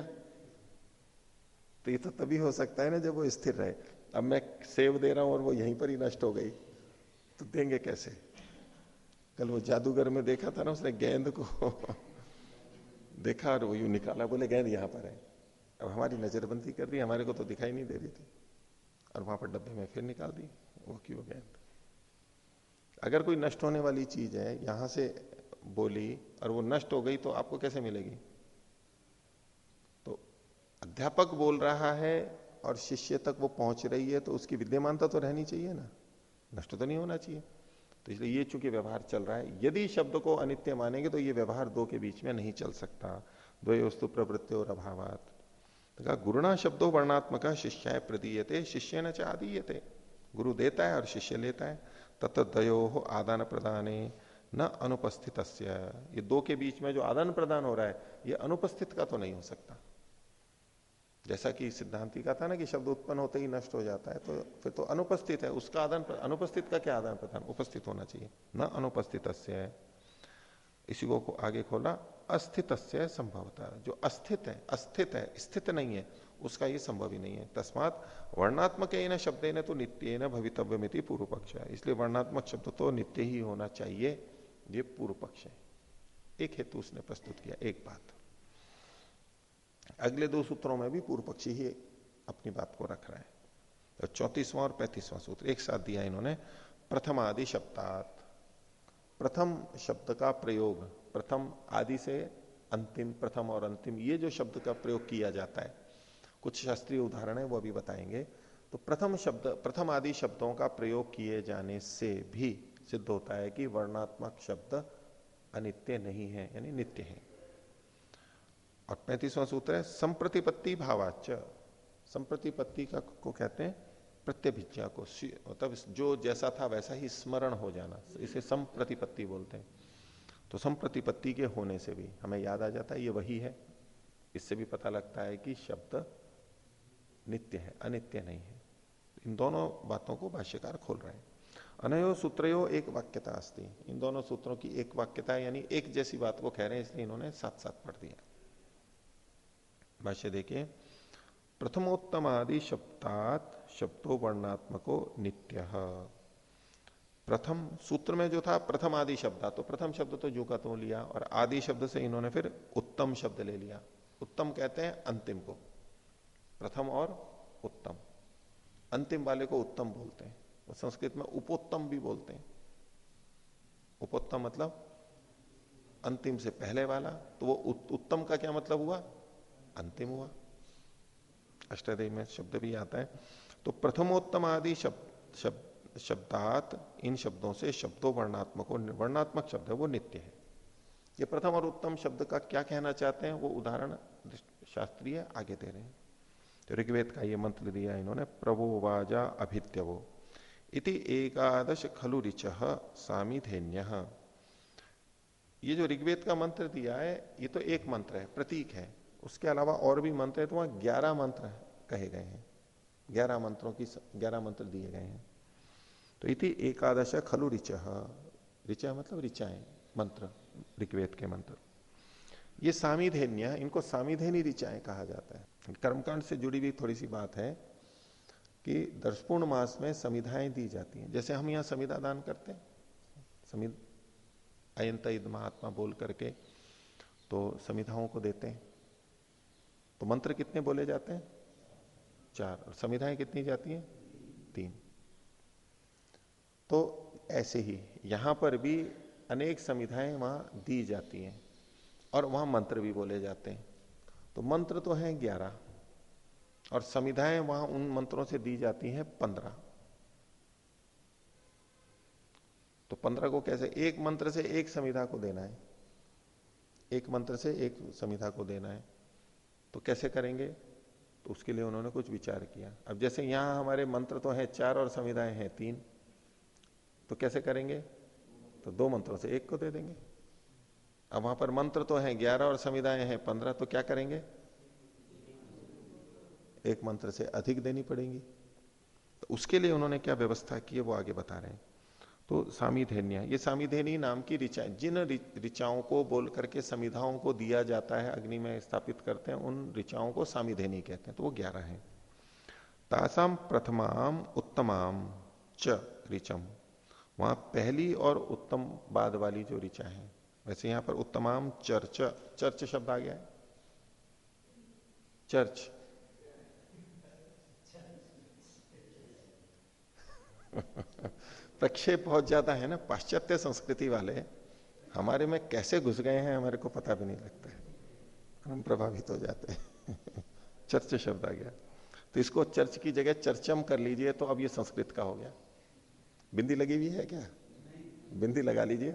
तो ये तो तभी हो सकता है ना जब वो स्थिर रहे। अब मैं सेव दे रहा हूँ और वो यहीं पर ही नष्ट हो गई। तो देंगे कैसे? कल वो जादूगर में देखा था ना उसने गेंद को। देखा और वो यूँ निकाला, बोले, गेंद यहाँ पर है। अब हमारी नजरबंदी कर दी, हमारे को तो दिखाई नहीं दे रही थी। और वहाँ पर डब्बे में फिर निकाल दी। वो क्यों गेंद? अगर कोई नष्ट होने वाली चीज़ है, यहाँ से बोली और वो नष्ट हो गई तो आपको कैसे मिलेगी? तो अध्यापक बोल रहा है और शिष्य तक वो पहुँच रही है तो उसकी विद्यमानता तो रहनी चाहिए ना। नष्ट तो नहीं होना चाहिए। तो इसलिए ये चूँकि व्यवहार चल रहा है, यदि शब्द को अनित्य मानेंगे तो ये व्यवहार दो के बीच में नहीं चल सकता। द्वय वस्तु प्रवृत्ति और अभावात। तो गुरुणा शब्दों वर्णात्मक शिष्य प्रदीयते शिष्य न चादीयते गुरु देता है और शिष्य लेता है। तत् दयो आदान प्रदान न अनुपस्थित ये दो के बीच में जो आदान प्रदान हो रहा है, ये अनुपस्थित का तो नहीं हो सकता। जैसा कि सिद्धांति का था ना कि शब्द उत्पन्न होते ही नष्ट हो जाता है तो फिर तो अनुपस्थित है। उसका आदान अनुपस्थित का क्या आदान प्रदान? उपस्थित होना चाहिए। न अनुपस्थित इसी को आगे खोला। अस्थित संभवता। जो अस्थित है अस्थित है, स्थित नहीं है, उसका ये संभव ही नहीं है। तस्मात वर्णात्मक न शब्द न तो नित्य न भवितव्य में पूर्व पक्ष है। इसलिए वर्णात्मक शब्द तो नित्य ही होना चाहिए, ये पूर्व पक्ष है। एक हेतु उसने प्रस्तुत किया, एक बात। अगले दो सूत्रों में भी पूर्व पक्षी ही अपनी बात को रख रहा है। चौतीसवां और पैंतीसवां सूत्र, एक साथ दिया इन्होंने प्रथम आदि शब्दात। प्रथम शब्द का प्रयोग, प्रथम आदि से अंतिम, प्रथम और अंतिम, ये जो शब्द का प्रयोग किया जाता है, कुछ शास्त्रीय उदाहरण है, वो अभी बताएँगे। तो प्रथम शब्द, प्रथम आदि शब्दों का प्रयोग किए जाने से भी सिद्ध होता है कि वर्णात्मक शब्द अनित्य नहीं है, यानी नित्य है। और पैंतीसवां सूत्र है, संप्रतिपत्ति भावाच संप्रतिपत्ति का को कहते हैं? प्रत्यभिज्ञा को मतलब जो जैसा था वैसा ही स्मरण हो जाना। इसे संप्रतिपत्ति बोलते हैं। तो संप्रतिपत्ति के होने से भी हमें याद आ जाता है, ये वही है। इससे भी पता लगता है कि शब्द नित्य है, अनित्य नहीं है। इन दोनों बातों को भाष्यकार खोल रहे हैं। अनयो सूत्रयो एक वाक्यता अस्ती। इन दोनों सूत्रों की एक वाक्यता यानी एक जैसी बात को कह रहे हैं, इसलिए इन्होंने साथ साथ पढ़ दिया। भाष्य देखिए प्रथमोत्तम आदि शब्दात शब्दों वर्णात्मको नित्य। प्रथम सूत्र में जो था, प्रथम आदि शब्द तो प्रथम शब्द तो जो का तो लिया, और आदि शब्द से इन्होंने फिर उत्तम शब्द ले लिया। उत्तम कहते हैं अंतिम को। प्रथम और उत्तम। अंतिम वाले को उत्तम बोलते हैं। तो संस्कृत में उपोत्तम भी बोलते हैं। उपोत्तम मतलब अंतिम से पहले वाला तो वो उत्तम का क्या मतलब हुआ? अंतिम हुआ। अष्टाध्यायी में शब्द भी आता है। तो प्रथमोत्तम आदि शब्द शब्द, शब्दात, इन शब्दों से शब्दों वर्णात्मक और वर्णात्मक शब्द है, वो नित्य है। ये प्रथम और उत्तम शब्द का क्या कहना चाहते हैं? वो उदाहरण शास्त्रीय आगे दे रहे हैं। तो ऋग्वेद का ये मंत्र दिया इन्होंने प्रभो वाजा अभित्यवो। इति एकादश खलु रिच सामिधेन्य। ये जो ऋग्वेद का मंत्र दिया है, ये तो एक मंत्र है, प्रतीक है। उसके अलावा और भी मंत्र है तो वहाँ ग्यारह मंत्र कहे गए हैं। ग्यारह मंत्रों की ग्यारह मंत्र दिए गए हैं। तो इति एकादश खलु ऋच। ऋच मतलब ऋचाएँ, मंत्र, ऋग्वेद के मंत्र। ये सामिधेन्य, इनको सामिधेनी ऋचाएँ कहा जाता है। कर्मकांड से जुड़ी हुई थोड़ी सी बात है कि दर्शपूर्ण मास में समिधाएँ दी जाती हैं। जैसे हम यहाँ समिधा दान करते हैं, समिध, अयंत महात्मा बोल करके तो समिधाओं को देते हैं। तो मंत्र कितने बोले जाते हैं? चार। और संविधाएँ कितनी जाती हैं? तीन। तो ऐसे ही यहाँ पर भी अनेक संविधाएँ वहाँ दी जाती हैं और वहाँ मंत्र भी बोले जाते हैं। तो मंत्र तो हैं ग्यारह, और संविधाएँ वहाँ उन मंत्रों से दी जाती हैं पंद्रह। तो पंद्रह को कैसे? एक मंत्र से एक संविधा को देना है। एक मंत्र से एक संविधा को देना है। तो कैसे करेंगे? तो उसके लिए उन्होंने कुछ विचार किया। अब जैसे यहाँ हमारे मंत्र तो हैं चार और संविधाएँ हैं तीन तो कैसे करेंगे? तो दो मंत्रों से एक को दे देंगे। अब वहाँ पर मंत्र तो हैं ग्यारह और संविधाएँ हैं पंद्रह तो क्या करेंगे? एक मंत्र से अधिक देनी पड़ेगी। तो उसके लिए उन्होंने क्या व्यवस्था की है वो आगे बता रहे हैं। तो सामिधेन्य। ये सामिधेनी नाम की ऋचा, जिन ऋचाओं को बोल करके संविधाओं को दिया जाता है, अग्नि में स्थापित करते हैं, उन ऋचाओं को सामिधेनी कहते हैं। तो वो ग्यारह है। तासाम प्रथमाम उत्तमाम च ऋचम। वहाँ पहली और उत्तम बाद वाली जो ऋचा है, वैसे यहाँ पर उत्तमाम चर्च चर्च शब्द आ गया है? चर्च। प्रक्षेप बहुत ज़्यादा है ना, पाश्चात्य संस्कृति वाले, हमारे में कैसे घुस गए हैं हमारे को पता भी नहीं लगता है। हम प्रभावित हो जाते हैं। चर्च शब्द आ गया। तो इसको चर्च की जगह चर्चम कर लीजिए तो अब ये संस्कृत का हो गया। बिंदी लगी हुई है क्या? बिंदी लगा लीजिए।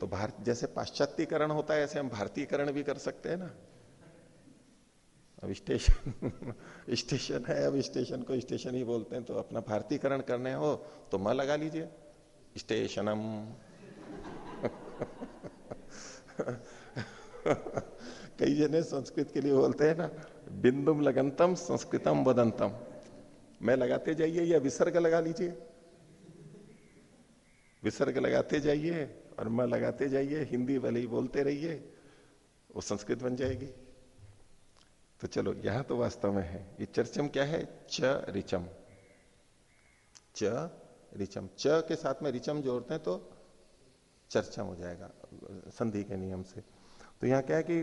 तो भारत, जैसे पाश्चात्यकरण होता है, ऐसे हम भारतीयकरण भी कर सकते हैं ना। अब स्टेशन स्टेशन है, अब स्टेशन को स्टेशन ही बोलते हैं तो अपना भारतीकरण करने हो तो म लगा लीजिए। स्टेशनम। कई जने संस्कृत के लिए बोलते हैं ना, बिंदुम लगंतम, संस्कृतम वदंतम। मैं लगाते जाइए, या विसर्ग लगा लीजिए। विसर्ग लगाते जाइए, और मैं लगाते जाइए, हिंदी वाले ही बोलते रहिए, वो संस्कृत बन जाएगी। तो चलो, यह तो वास्तव में है। ये चर्चम क्या है? च रिचम। च रिचम। च के साथ में रिचम जोड़ते हैं तो चर्चम हो जाएगा, संधि के नियम से। तो यहाँ क्या है कि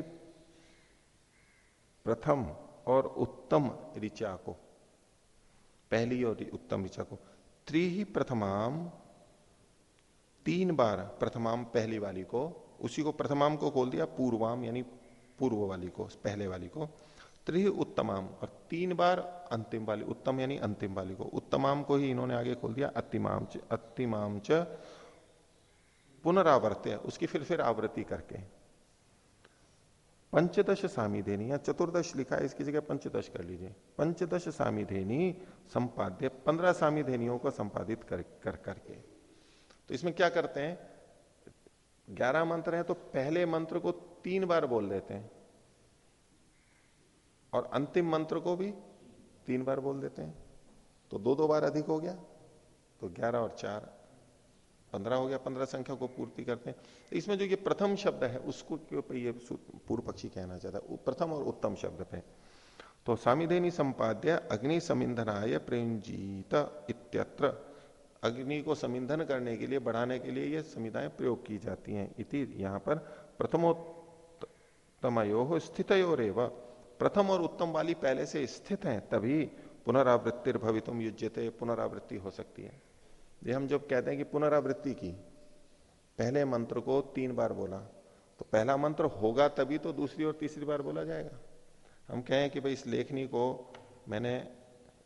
प्रथम और उत्तम ऋचा को, पहली और उत्तम ऋचा को त्रि प्रथमाम, तीन बार प्रथमाम पहली वाली को, उसी को प्रथमाम को खोल दिया, पूर्वाम यानी पूर्व वाली को, पहले वाली को। त्रि उत्तमाम। और तीन बार अंतिम वाली, उत्तम यानी अंतिम वाली को। उत्तमाम को ही इन्होंने आगे खोल दिया, अतिमाम च अतिमाम च, पुनरावर्त्य, उसकी फिर फिर आवृत्ति करके। पंचदश सामिधेनी, या चतुर्दश लिखा है इसकी जगह पंचदश कर लीजिए। पंचदश सामिधेनी संपाद्य, पंद्रह सामिधेनियों को संपादित कर कर, करके। तो इसमें क्या करते हैं? ग्यारह मंत्र हैं तो पहले मंत्र को तीन बार बोल देते हैं। और अंतिम मंत्र को भी तीन बार बोल देते हैं। तो दो दो बार अधिक हो गया तो ग्यारह और चार, पंद्रह हो गया, पंद्रह संख्या को पूर्ति करते हैं। तो इसमें जो ये प्रथम शब्द है, उसको ये पूर्व पक्षी कहना चाहता है। प्रथम और उत्तम शब्द पे। तो सामिधेनी संपाद्य अग्नि समिंधनाय प्रेमजीत इत्यत्र। अग्नि को समिंधन करने के लिए, बढ़ाने के लिए ये संविधाएँ प्रयोग की जाती हैं। इति यहाँ पर प्रथमोत्तमयो स्थित प्रथम और उत्तम वाली पहले से स्थित है, तभी पुनरावृत्ति भवितुम युजते पुनरावृत्ति हो सकती है। ये हम जब कहते हैं कि पुनरावृत्ति की, पहले मंत्र को तीन बार बोला तो पहला मंत्र होगा तभी तो दूसरी और तीसरी बार बोला जाएगा। हम कहें कि भाई इस लेखनी को मैंने,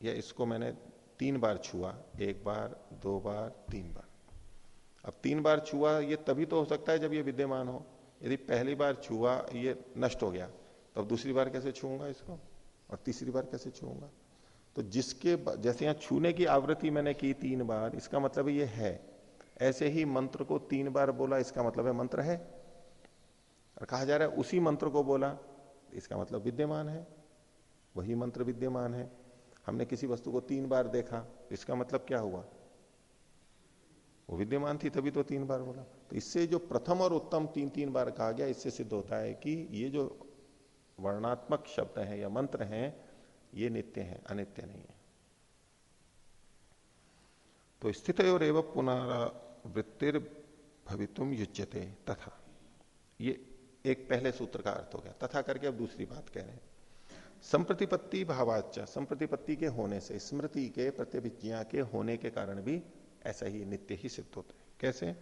या इसको मैंने तीन बार छुआ, एक बार, दो बार, तीन बार। अब तीन बार छुआ, ये तभी तो हो सकता है जब ये विद्यमान हो। यदि पहली बार छुआ, ये नष्ट हो गया तो अब दूसरी बार कैसे छूँगा इसको? और तीसरी बार कैसे छूँगा तो जिसके जैसे यहाँ छूने की आवृत्ति मैंने की तीन बार, इसका मतलब ये है। ऐसे ही मंत्र को तीन बार बोला, इसका मतलब है मंत्र है। और कहा जा रहा है, उसी मंत्र को बोला, इसका मतलब विद्यमान है। वही मंत्र विद्यमान है। हमने किसी वस्तु को तीन बार देखा, इसका मतलब क्या हुआ? वो विद्यमान थी, तभी तो तीन बार बोला। तो इससे जो प्रथम और उत्तम तीन तीन बार कहा गया, इससे सिद्ध होता है कि ये जो वर्णात्मक शब्द है या मंत्र हैं, ये नित्य है, अनित्य नहीं है। तो स्थित और एवं पुनरावृत्तिर भवितुम युज्यते तथा। ये एक पहले सूत्र का अर्थ हो गया। तथा करके अब दूसरी बात कह रहे हैं। संप्रतिपत्ति भावाचा संप्रतिपत्ति के होने से, स्मृति के प्रत्यभिज्ञा के होने के कारण भी ऐसा ही नित्य ही सिद्ध होता कैसे?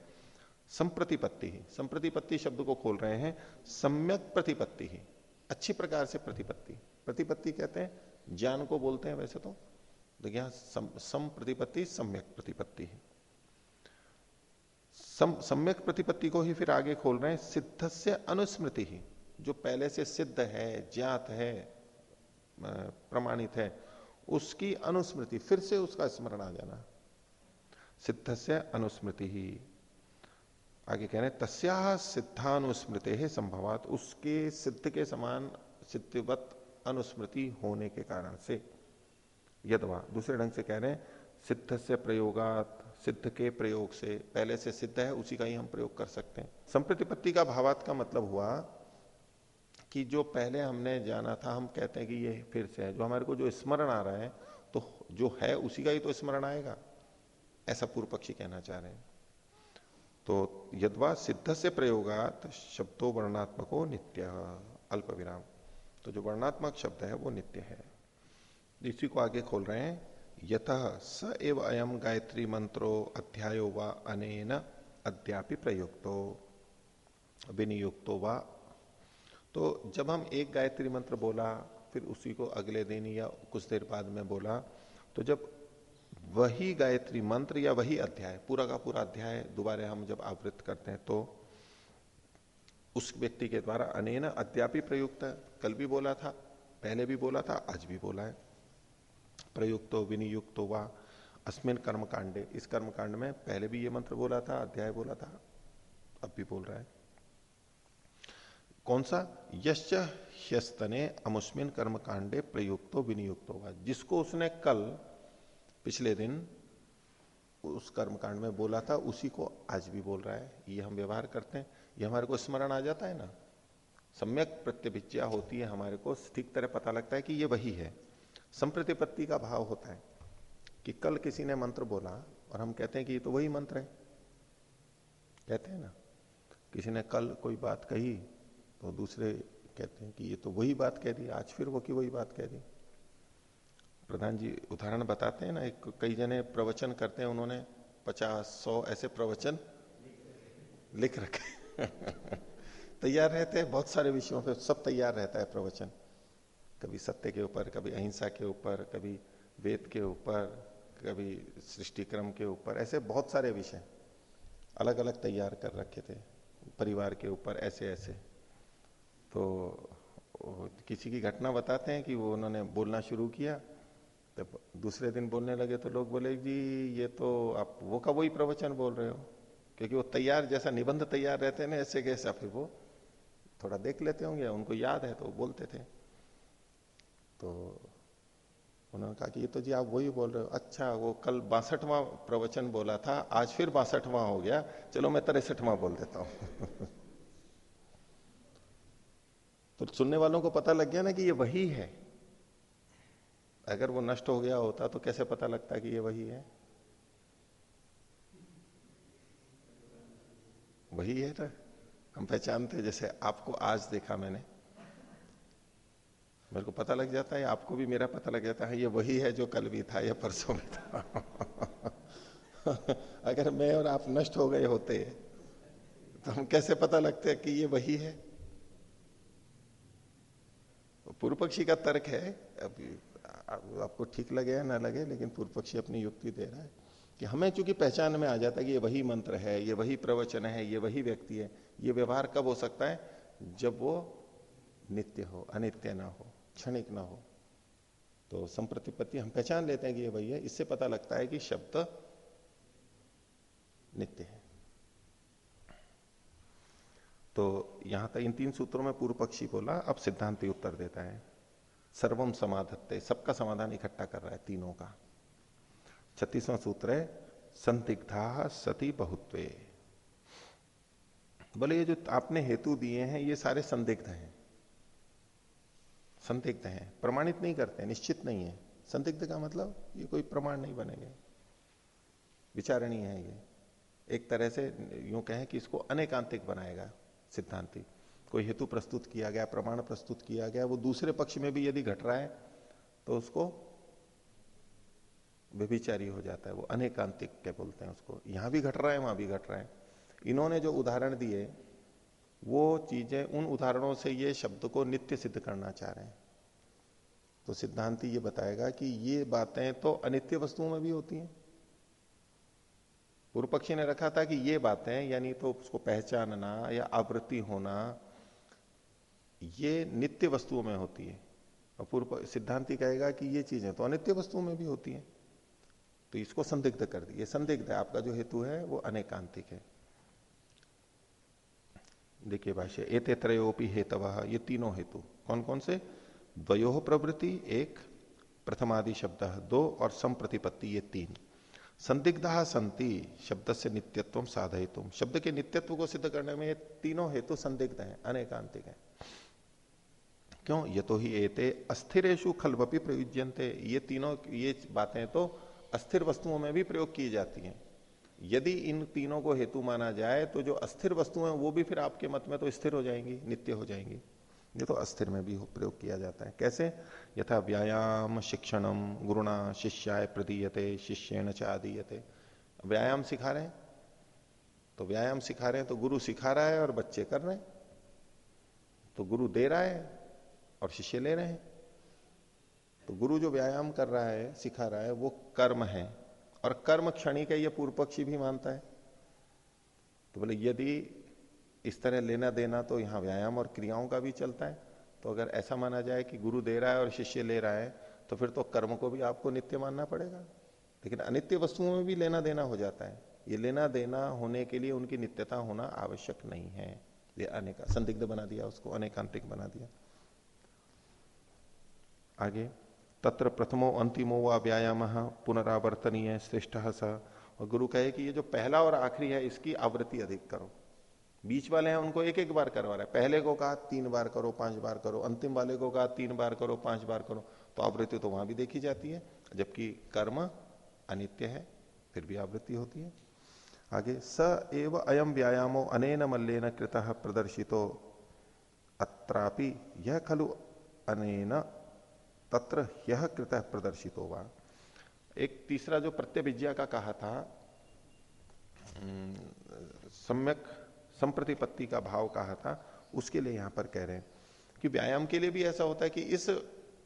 संप्रतिपत्ति ही। संप्रतिपत्ति शब्द को खोल रहे हैं, सम्यक प्रतिपत्ति ही। अच्छी प्रकार से प्रतिपत्ति। प्रतिपत्ति कहते हैं ज्ञान को बोलते हैं वैसे तो। यहाँ सम, प्रतिपत्ति सम्यक प्रतिपत्ति है। सम, सम्यक प्रतिपत्ति को ही फिर आगे खोल रहे हैं सिद्ध से अनुस्मृति ही जो पहले से सिद्ध है ज्ञात है प्रमाणित है उसकी अनुस्मृति फिर से उसका स्मरण आ जाना। सिद्ध से अनुस्मृति ही। आगे कह रहे हैं, तस्या सिद्धानुस्मृति है संभवात। उसके सिद्ध के समान सिद्धवत अनुस्मृति होने के कारण से, यदवा, दूसरे ढंग से कह रहे हैं सिद्ध से प्रयोगात, सिद्ध के प्रयोग से, पहले से सिद्ध है, उसी का ही हम प्रयोग कर सकते हैं। संप्रतिपत्ति का भावात का मतलब हुआ कि जो पहले हमने जाना था, हम कहते हैं कि ये फिर से है। जो हमारे को जो स्मरण आ रहा है तो जो है, उसी का ही तो स्मरण आएगा। ऐसा पूर्व पक्षी कहना चाह रहे हैं। तो यदवा सिद्ध से प्रयोगात शब्दों वर्णात्मको नित्य अल्प विराम तो जो वर्णात्मक शब्द है, वो नित्य है। इसी को आगे खोल रहे हैं। यत स एव अयम गायत्री मंत्रो अध्यायो व अनेन अद्यापि प्रयुक्तो, विनियुक्तो व। तो जब हम एक गायत्री मंत्र बोला, फिर उसी को अगले दिन या कुछ देर बाद में बोला तो जब वही गायत्री मंत्र या वही अध्याय, पूरा का पूरा अध्याय दोबारा हम जब आवृत करते हैं तो उस व्यक्ति के द्वारा अनेन अद्यापि प्रयुक्त, कल भी बोला था, पहले भी बोला था, आज भी बोला है। प्रयुक्तो, विनियुक्तो वा अस्मिन कर्म कांडे इस कर्म कांड में पहले भी ये मंत्र बोला था, अध्याय बोला था, अब भी बोल रहा है। कौन सा? यश्च ह्यस्तने, अमुस्मिन कर्म कांडे प्रयुक्तो, विनियुक्तो वा। जिसको उसने कल पिछले दिन उस कर्म कांड में बोला था, उसी को आज भी बोल रहा है। ये हम व्यवहार करते हैं। ये हमारे को स्मरण आ जाता है ना? सम्यक प्रत्यभिज्ञा होती है हमारे को। ठीक तरह पता लगता है कि ये वही है। संप्रतिपत्ति का भाव होता है कि कल किसी ने मंत्र बोला और हम कहते हैं कि ये तो वही मंत्र है। कहते हैं ना? किसी ने कल कोई बात कही तो दूसरे कहते हैं कि ये तो वही बात कह दी, आज फिर वो की वही बात कह दी। प्रधान जी उदाहरण बताते हैं ना, एक कई जने प्रवचन करते हैं, उन्होंने पचास, सौ ऐसे प्रवचन लिख रखे तैयार रहते हैं, बहुत सारे विषयों पे सब तैयार रहता है प्रवचन। कभी सत्य के ऊपर, कभी अहिंसा के ऊपर, कभी वेद के ऊपर, कभी सृष्टि क्रम के ऊपर, ऐसे बहुत सारे विषय अलग अलग तैयार कर रखे थे, परिवार के ऊपर ऐसे ऐसे तो किसी की घटना बताते हैं कि वो उन्होंने बोलना शुरू किया तो दूसरे दिन बोलने लगे तो लोग बोले, जी, ये तो आप वो का वही प्रवचन बोल रहे हो। क्योंकि वो तैयार, जैसा निबंध तैयार रहते ना, ऐसे कैसे, फिर वो थोड़ा देख लेते होंगे, उनको याद है तो बोलते थे। तो उन्होंने कहा कि ये तो जी आप वही बोल रहे हो। अच्छा वो कल बासठवा प्रवचन बोला था, आज फिर बासठवा हो गया। चलो मैं तिरसठवां बोल देता हूँ। तो सुनने वालों को पता लग गया ना कि ये वही है। अगर वो नष्ट हो गया होता तो कैसे पता लगता कि ये वही है? वही है ना। हम पहचानते जैसे आपको आज देखा मैंने। मेरे को पता लग जाता है, आपको भी मेरा पता लग जाता है, ये वही है जो कल भी था, या परसों में था। अगर मैं और आप नष्ट हो गए होते तो हम कैसे पता लगते हैं कि ये वही है? पूर्व पक्षी का तर्क है, अभी आपको ठीक लगे या ना लगे, लेकिन पूर्व पक्षी अपनी युक्ति दे रहा है कि हमें चूँकि पहचान में आ जाता है कि ये वही मंत्र है, ये वही प्रवचन है, ये वही व्यक्ति है, ये व्यवहार कब हो सकता है? जब वो नित्य हो, अनित्य ना हो, क्षणिक ना हो। तो संप्रतिपत्ति हम पहचान लेते हैं कि ये वही है, इससे पता लगता है कि शब्द नित्य है। तो यहाँ तक इन तीन सूत्रों में पूर्व पक्षी बोला, अब सिद्धांत उत्तर देता है। सर्वम समाधत्ते, सबका समाधान इकट्ठा कर रहा है तीनों का। छत्तीसवां सूत्र है, संदिग्धा सती बहुत्वे। बोले, ये जो आपने हेतु दिए हैं, ये सारे संदिग्ध हैं। संदिग्ध हैं, प्रमाणित नहीं करते, निश्चित नहीं है। संदिग्ध का मतलब ये कोई प्रमाण नहीं बनेंगे। विचारणीय है ये। एक तरह से यूँ कहें कि इसको अनेकांतिक बनाएगा सिद्धांति। कोई हेतु प्रस्तुत किया गया, प्रमाण प्रस्तुत किया गया, वो दूसरे पक्ष में भी यदि घट रहा है तो उसको व्यभिचारी हो जाता है, वो अनेकांतिक क्या बोलते हैं उसको, यहाँ भी घट रहा है, वहाँ भी घट रहा है। इन्होंने जो उदाहरण दिए, वो चीज़ें, उन उदाहरणों से ये शब्द को नित्य सिद्ध करना चाह रहे हैं। तो सिद्धांति ये बताएगा कि ये बातें तो अनित्य वस्तुओं में भी होती हैं। पूर्व पक्षी ने रखा था कि ये बातें, यानी तो उसको पहचानना या आवृत्ति होना ये नित्य वस्तुओं में होती है। और पूर्व सिद्धांति कहेगा कि ये चीज़ें तो अनित्य वस्तुओं में भी होती हैं। तो इसको संदिग्ध कर दिए संदिग्ध है, आपका जो हेतु है, वो अनेकांतिक है। देखिए भाष्य, एते त्रयोपी हेतव, ये तीनों हेतु। कौन कौन से? द्वयो प्रवृत्ति, एक प्रथमादि शब्द, दो और संप्रतिपत्ति, ये तीन। संदिग्ध संति शब्द से नित्यत्व साधयितुम शब्द के नित्यत्व को सिद्ध करने में तीनों हेतु संदिग्ध हैं, अनेकांतिक हैं। क्यों? ये तो ही एते अस्थिरेशु खलवपी प्रयुज्यंते ये तीनों, ये बातें तो अस्थिर वस्तुओं में भी प्रयोग की जाती हैं। यदि इन तीनों को हेतु माना जाए तो जो अस्थिर वस्तुएँ वो भी फिर आपके मत में तो स्थिर हो जाएँगी, नित्य हो जाएँगी। ये तो अस्थिर में भी प्रयोग किया जाता है। कैसे? यथा व्यायाम शिक्षणम गुरुणा शिष्याय प्रदीयते, शिष्यण च आदीयते। व्यायाम सिखा रहे हैं? तो व्यायाम सिखा रहे हैं तो गुरु सिखा रहा है और बच्चे कर रहे हैं। तो गुरु दे रहा है और शिष्य ले रहे हैं। तो गुरु जो व्यायाम कर रहा है, सिखा रहा है, वो कर्म है। और कर्म क्षणिक है ये पूर्व पक्षी भी मानता है। तो बोले, यदि इस तरह लेना देना तो यहाँ व्यायाम और क्रियाओं का भी चलता है। तो अगर ऐसा माना जाए कि गुरु दे रहा है और शिष्य ले रहा है तो फिर तो कर्म को भी आपको नित्य मानना पड़ेगा। लेकिन अनित्य वस्तुओं में भी लेना देना हो जाता है। ये लेना देना होने के लिए उनकी नित्यता होना आवश्यक नहीं है। ये अनेक संदिग्ध बना दिया उसको, अनेकांतिक बना दिया। आगे। तत्र प्रथमो, अंतिमो व व्यायाम, पुनरावर्तनीय, श्रेष्ठ स। और गुरु कहे कि ये जो पहला और आखिरी है, इसकी आवृत्ति अधिक करो। बीच वाले हैं, उनको एक एक बार करवा रहे पहले को कहा, तीन बार करो, पाँच बार करो। अंतिम वाले को कहा, तीन बार करो, पाँच बार करो। तो आवृत्ति तो वहाँ भी देखी जाती है, जबकि कर्म अनित्य है, फिर भी आवृत्ति होती है। आगे, स एव अयम व्यायामो, अनेन मल्लेन कृत प्रदर्शितो। अत्रापि, यह खलु अनेन तत्र यह कृत प्रदर्शित होगा एक तीसरा जो प्रत्यभिज्ञा का कहा था सम्यक संप्रतिपत्ति का भाव कहा था, उसके लिए यहाँ पर कह रहे हैं कि व्यायाम के लिए भी ऐसा होता है कि इस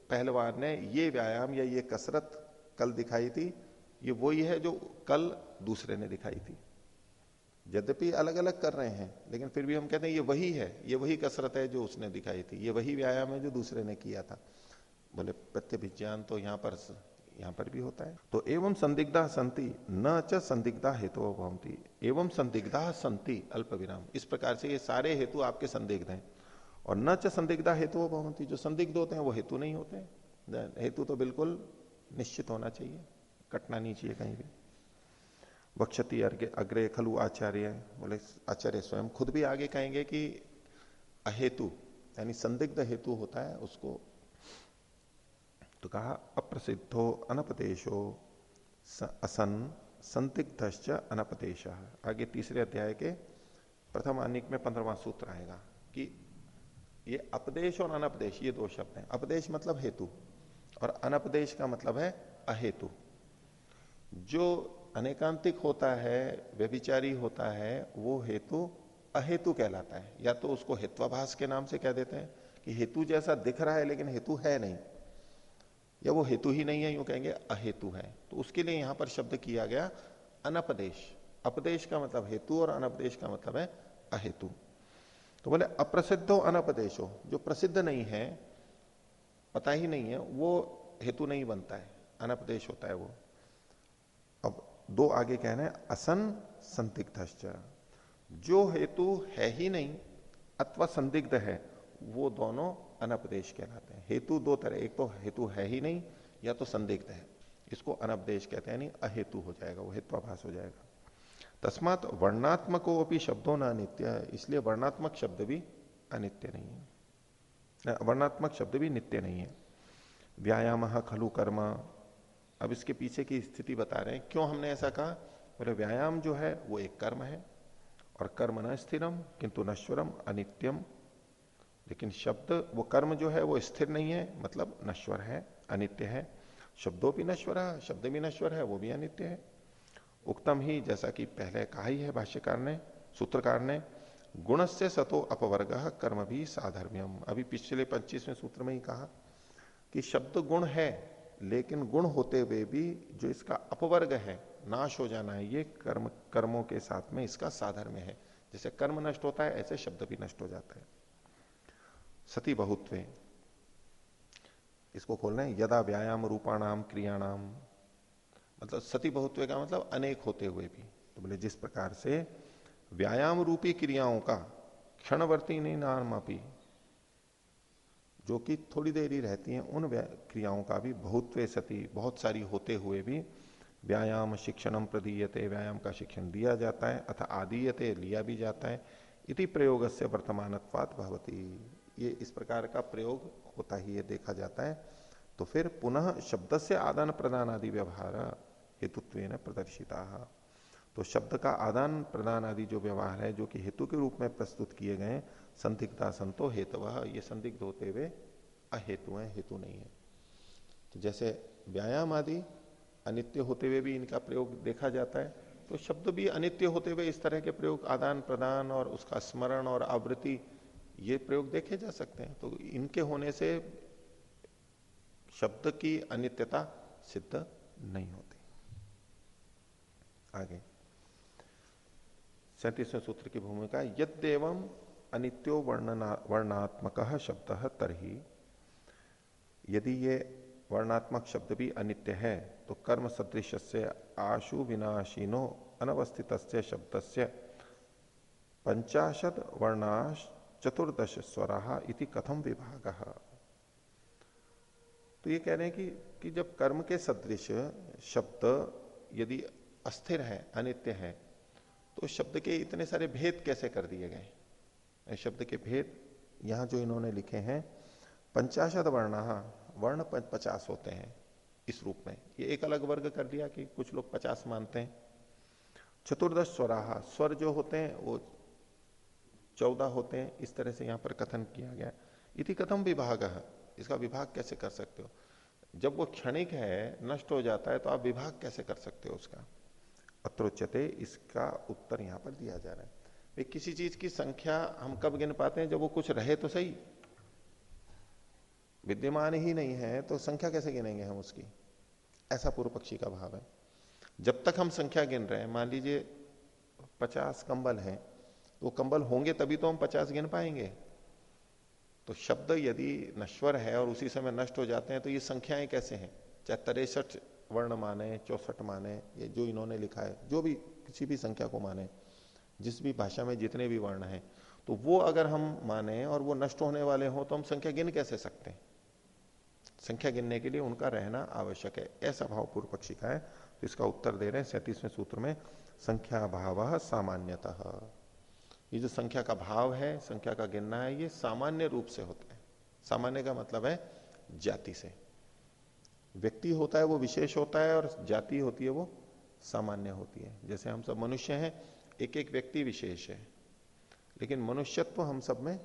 पहलवान ने ये व्यायाम या ये कसरत कल दिखाई थी, ये वही है जो कल दूसरे ने दिखाई थी। यद्यपि अलग अलग कर रहे हैं, लेकिन फिर भी हम कहते हैं ये वही है, ये वही कसरत है जो उसने दिखाई थी, ये वही व्यायाम है जो दूसरे ने किया था। बोले, प्रत्यभिज्ञान तो यहाँ पर यहाँ पर भी होता है। तो एवं संदिग्धा संति, न च संदिग्धा हेतु भवंती एवं संदिग्धा संति, अल्प विराम। इस प्रकार से ये सारे हेतु आपके संदिग्ध हैं। और न च संदिग्धा हेतु भवंती जो संदिग्ध होते हैं, वो हेतु नहीं होते। हेतु तो बिल्कुल निश्चित होना चाहिए। कटना नहीं चाहिए कहीं भी। वक्षति अग्रे खलु आचार्य, बोले, आचार्य स्वयं खुद भी आगे कहेंगे कि अहेतु, यानी संदिग्ध हेतु होता है, उसको तो कहा, अप्रसिद्धो अनपदेशो असन संदिग्ध अनपदेश आगे तीसरे अध्याय के प्रथम अनिक में पंद्रवा सूत्र आएगा कि ये अपदेश और अनपदेश, ये दो शब्द हैं। अपदेश मतलब हेतु और अनपदेश का मतलब है अहेतु। जो अनेकांतिक होता है, व्यभिचारी होता है, वो हेतु अहेतु कहलाता है। या तो उसको हेत्वाभास के नाम से कह देते हैं कि हेतु जैसा दिख रहा है, लेकिन हेतु है नहीं। या वो हेतु ही नहीं है, यूँ कहेंगे अहेतु है। तो उसके लिए यहाँ पर शब्द किया गया अनपदेश। अपदेश का मतलब हेतु और अनपदेश का मतलब है अहेतु। तो बोले, अप्रसिद्धो अनपदेशो जो प्रसिद्ध नहीं है, पता ही नहीं है, वो हेतु नहीं बनता है। अनपदेश होता है वो। अब दो आगे कहना है, असन संदिग्ध जो हेतु है ही नहीं, अथवा संदिग्ध है, वो दोनों अनपदेश कहलाते हैं। हेतु दो तरह, एक तो हेतु है ही नहीं, या तो संदिग्ध है। इसको अनपदेश कहते हैं अहेतु हो जाएगा, वो हेत्वाभास हो जाएगा। तस्मात वर्णात्मको अपनी शब्दों न अनित्य, इसलिए वर्णात्मक शब्द भी अनित्य नहीं है। वर्णात्मक शब्द भी नित्य नहीं है। व्यायाम खलु कर्म। अब इसके पीछे की स्थिति बता रहे हैं, क्यों हमने ऐसा कहा? बोले, व्यायाम जो है, वो एक कर्म है, और कर्म न स्थिरम, किंतु नश्वरम अनित्यम लेकिन शब्द, वो कर्म जो है, वो स्थिर नहीं है मतलब नश्वर है, अनित्य है। शब्दों भी नश्वर है, शब्द भी नश्वर है, वो भी अनित्य है। उक्तम ही, जैसा कि पहले कहा ही है भाष्यकार ने, सूत्रकार ने गुण से सतो अपवर्ग कर्म भी साधर्म्यम। अभी पिछले पच्चीसवें सूत्र में ही कहा कि शब्द गुण है, लेकिन गुण होते हुए भी जो इसका अपवर्ग है, नाश हो जाना है, ये कर्म, कर्मों के साथ में इसका साधर्म्य है। जैसे कर्म नष्ट होता है, ऐसे शब्द भी नष्ट हो जाता है। सती बहुत्व। इसको खोल रहे यदा व्यायाम रूपाणाम क्रियाणाम। मतलब सती बहुत्व का मतलब अनेक होते हुए भी। तो बोले, जिस प्रकार से व्यायाम रूपी क्रियाओं का क्षणवर्ती नहीं नाम जो कि थोड़ी देर ही रहती हैं, उन क्रियाओं का भी बहुत्व सती, बहुत सारी होते हुए भी व्यायाम शिक्षणम प्रदीयते, व्यायाम का शिक्षण दिया जाता है, अथा आदीयते लिया भी जाता है। इति प्रयोग से वर्तमान भवती। ये इस प्रकार का प्रयोग होता ही ये देखा जाता है। तो फिर पुनः शब्द से आदान प्रदान आदि व्यवहार हेतुत्व प्रदर्शिता। तो शब्द का आदान प्रदान आदि जो व्यवहार है, जो कि हेतु के रूप में प्रस्तुत किए गए संदिग्धा संतो हेतु ये संदिग्ध होते हुए अहेतु है, हेतु नहीं है। तो जैसे व्यायाम आदि अनित्य होते हुए भी इनका प्रयोग देखा जाता है तो शब्द भी अनित्य होते हुए इस तरह के प्रयोग आदान प्रदान और उसका स्मरण और आवृत्ति ये प्रयोग देखे जा सकते हैं। तो इनके होने से शब्द की अनित्यता सिद्ध नहीं होती। आगे। सैतीसवें सूत्र की भूमिका, यद्यव अनित्यो वर्णना, वर्णात्मक शब्द तरही, यदि ये वर्णात्मक शब्द भी अनित्य है तो कर्म सदृश से आशु विनाशीनो अनवस्थित शब्द से पंचाशत वर्णाश चतुर्दश स्वरा इति कथम विभाग? तो ये कह रहे हैं कि, कि जब कर्म के सदृश शब्द यदि अस्थिर है अनित्य है तो शब्द के इतने सारे भेद कैसे कर दिए गए? शब्द के भेद यहाँ जो इन्होंने लिखे हैं पंचाशद वर्ण वर्ण पचास होते हैं इस रूप में। ये एक अलग वर्ग कर दिया कि कुछ लोग पचास मानते हैं। चतुर्दश स्वराहा स्वर जो होते हैं वो चौदह होते हैं, इस तरह से यहाँ पर कथन किया गया। इति कथम विभाग। इसका विभाग कैसे कर सकते हो? जब वो क्षणिक है, नष्ट हो जाता है तो आप विभाग कैसे कर सकते हो उसका? अत्रोच्यते, इसका उत्तर यहाँ पर दिया जा रहा है। किसी चीज़ की संख्या हम कब गिन पाते हैं? जब वो कुछ रहे तो सही। विद्यमान ही नहीं है तो संख्या कैसे गिनेंगे हम उसकी? ऐसा पूर्व पक्षी का भाव है। जब तक हम संख्या गिन रहे हैं, मान लीजिए पचास कंबल हैं तो कंबल होंगे तभी तो हम पचास गिन पाएँगे। तो शब्द यदि नश्वर है और उसी समय नष्ट हो जाते हैं तो ये संख्याएँ कैसे हैं? चाहे तिरसठ वर्ण माने, चौसठ माने, ये जो इन्होंने लिखा है, जो भी किसी भी संख्या को माने, जिस भी भाषा में जितने भी वर्ण हैं तो वो अगर हम माने और वो नष्ट होने वाले हों तो हम संख्या गिन कैसे सकते हैं? संख्या गिनने के लिए उनका रहना आवश्यक है। ऐसा भाव पूर्व पक्षी का है तो इसका उत्तर दे रहे हैं सैतीसवें सूत्र में संख्या भाव सामान्यतः। ये जो संख्या का भाव है, संख्या का गिनना है, ये सामान्य रूप से होता है। सामान्य का मतलब है जाति से। व्यक्ति होता है वो विशेष होता है और जाति होती है वो सामान्य होती है। जैसे हम सब मनुष्य हैं एक एक व्यक्ति विशेष है। लेकिन मनुष्यत्व हम सब में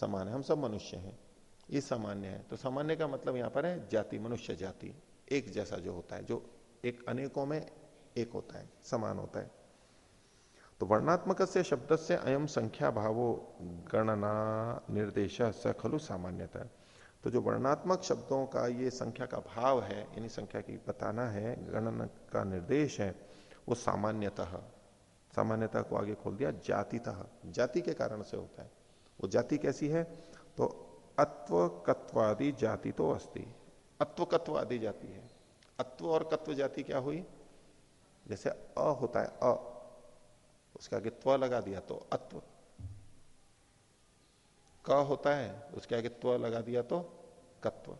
समान है। हम सब मनुष्य हैं। ये सामान्य है। तो सामान्य का मतलब यहाँ पर है जाति, मनुष्य जाति। एक जैसा जो होता है, जो एक अनेकों में एक होता है, समान होता है। तो वर्णात्मक से शब्द से अयम संख्या भावो गणना निर्देश स खलु सामान्यतः। तो जो वर्णात्मक शब्दों का ये संख्या का भाव है, यानी संख्या की बताना है, गणना का निर्देश है, वो सामान्यतः, सामान्यता को आगे खोल दिया, जातितः। जाति के कारण से होता है। वो जाति कैसी है? तो अत्व कत्वादि जाति तो अस्ति। अत्व कत्व आदि जाति है। अत्व और कत्व जाति क्या हुई? जैसे अ होता है, अ। उसके आगे त्व लगा दिया तो अत्व। क होता है, उसके आगे त्व लगा दिया तो कत्व।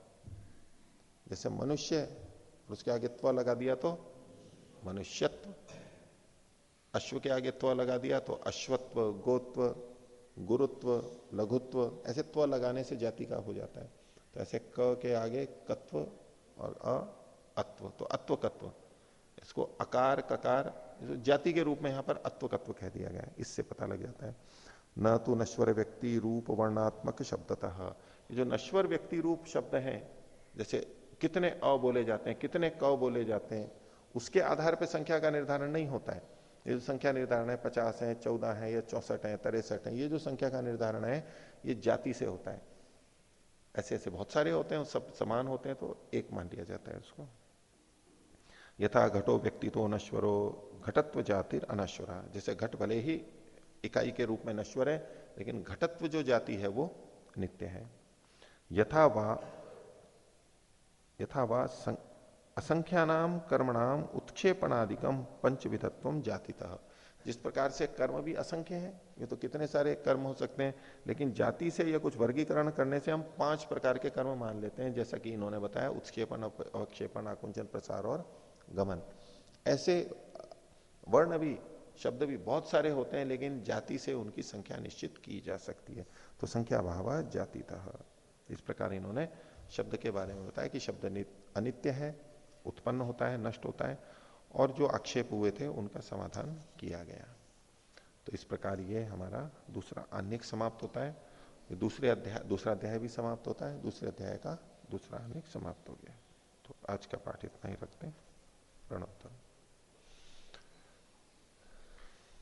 जैसे मनुष्य, उसके आगे त्व लगा दिया तो मनुष्यत्व। अश्व के आगे त्व लगा दिया तो अश्वत्व, गोत्व, गुरुत्व, लघुत्व, ऐसे त्व लगाने से जाति का हो जाता है। तो ऐसे क के आगे कत्व और अत्व। तो अत्व कत्व। इसको अकार ककार जाति के रूप में यहाँ पर अत्व कत्व कह दिया गया है, इससे पता लग जाता है। न तो नश्वर व्यक्ति रूप वर्णात्मक शब्दतः। ये जो नश्वर व्यक्ति रूप शब्द है, जैसे कितने अ बोले जाते हैं, कितने क बोले जाते हैं, उसके आधार पर संख्या का निर्धारण नहीं होता है। ये जो संख्या निर्धारण है, पचास है, चौदह है या चौसठ है, तिरसठ है, ये जो संख्या का निर्धारण है, ये जाति से होता है। ऐसे ऐसे बहुत सारे होते हैं, सब समान होते हैं तो एक मान लिया जाता है उसको। यथा घटो व्यक्ति तो नश्वरो घटत्व जातिर अनश्वरा जैसे घट भले ही इकाई के रूप में नश्वर है, लेकिन घटत्व जो जाति है वो नित्य है। यथा वा यथा वा असंख्यानाम कर्मणाम उत्क्षेपणादिकम पंचविधत्व जातितः। जिस प्रकार से कर्म भी असंख्य है, ये तो कितने सारे कर्म हो सकते हैं, लेकिन जाति से या कुछ वर्गीकरण करने से हम पाँच प्रकार के कर्म मान लेते हैं, जैसा कि इन्होंने बताया, उत्क्षेपण अवक्षेपण, आकुंचन, प्रसार और गमन। ऐसे वर्ण भी, शब्द भी बहुत सारे होते हैं, लेकिन जाति से उनकी संख्या निश्चित की जा सकती है। तो संख्या भाव जाति इस प्रकार इन्होंने शब्द के बारे में बताया कि शब्द अनित्य है, उत्पन्न होता है, नष्ट होता है, और जो आक्षेप हुए थे, उनका समाधान किया गया। तो इस प्रकार ये हमारा दूसरा अनेक समाप्त होता है। दूसरे अध्याय, दूसरा अध्याय भी समाप्त होता है, दूसरे अध्याय का दूसरा अनेक समाप्त हो गया। तो आज का पाठ इतना ही रखते हैं। प्रणव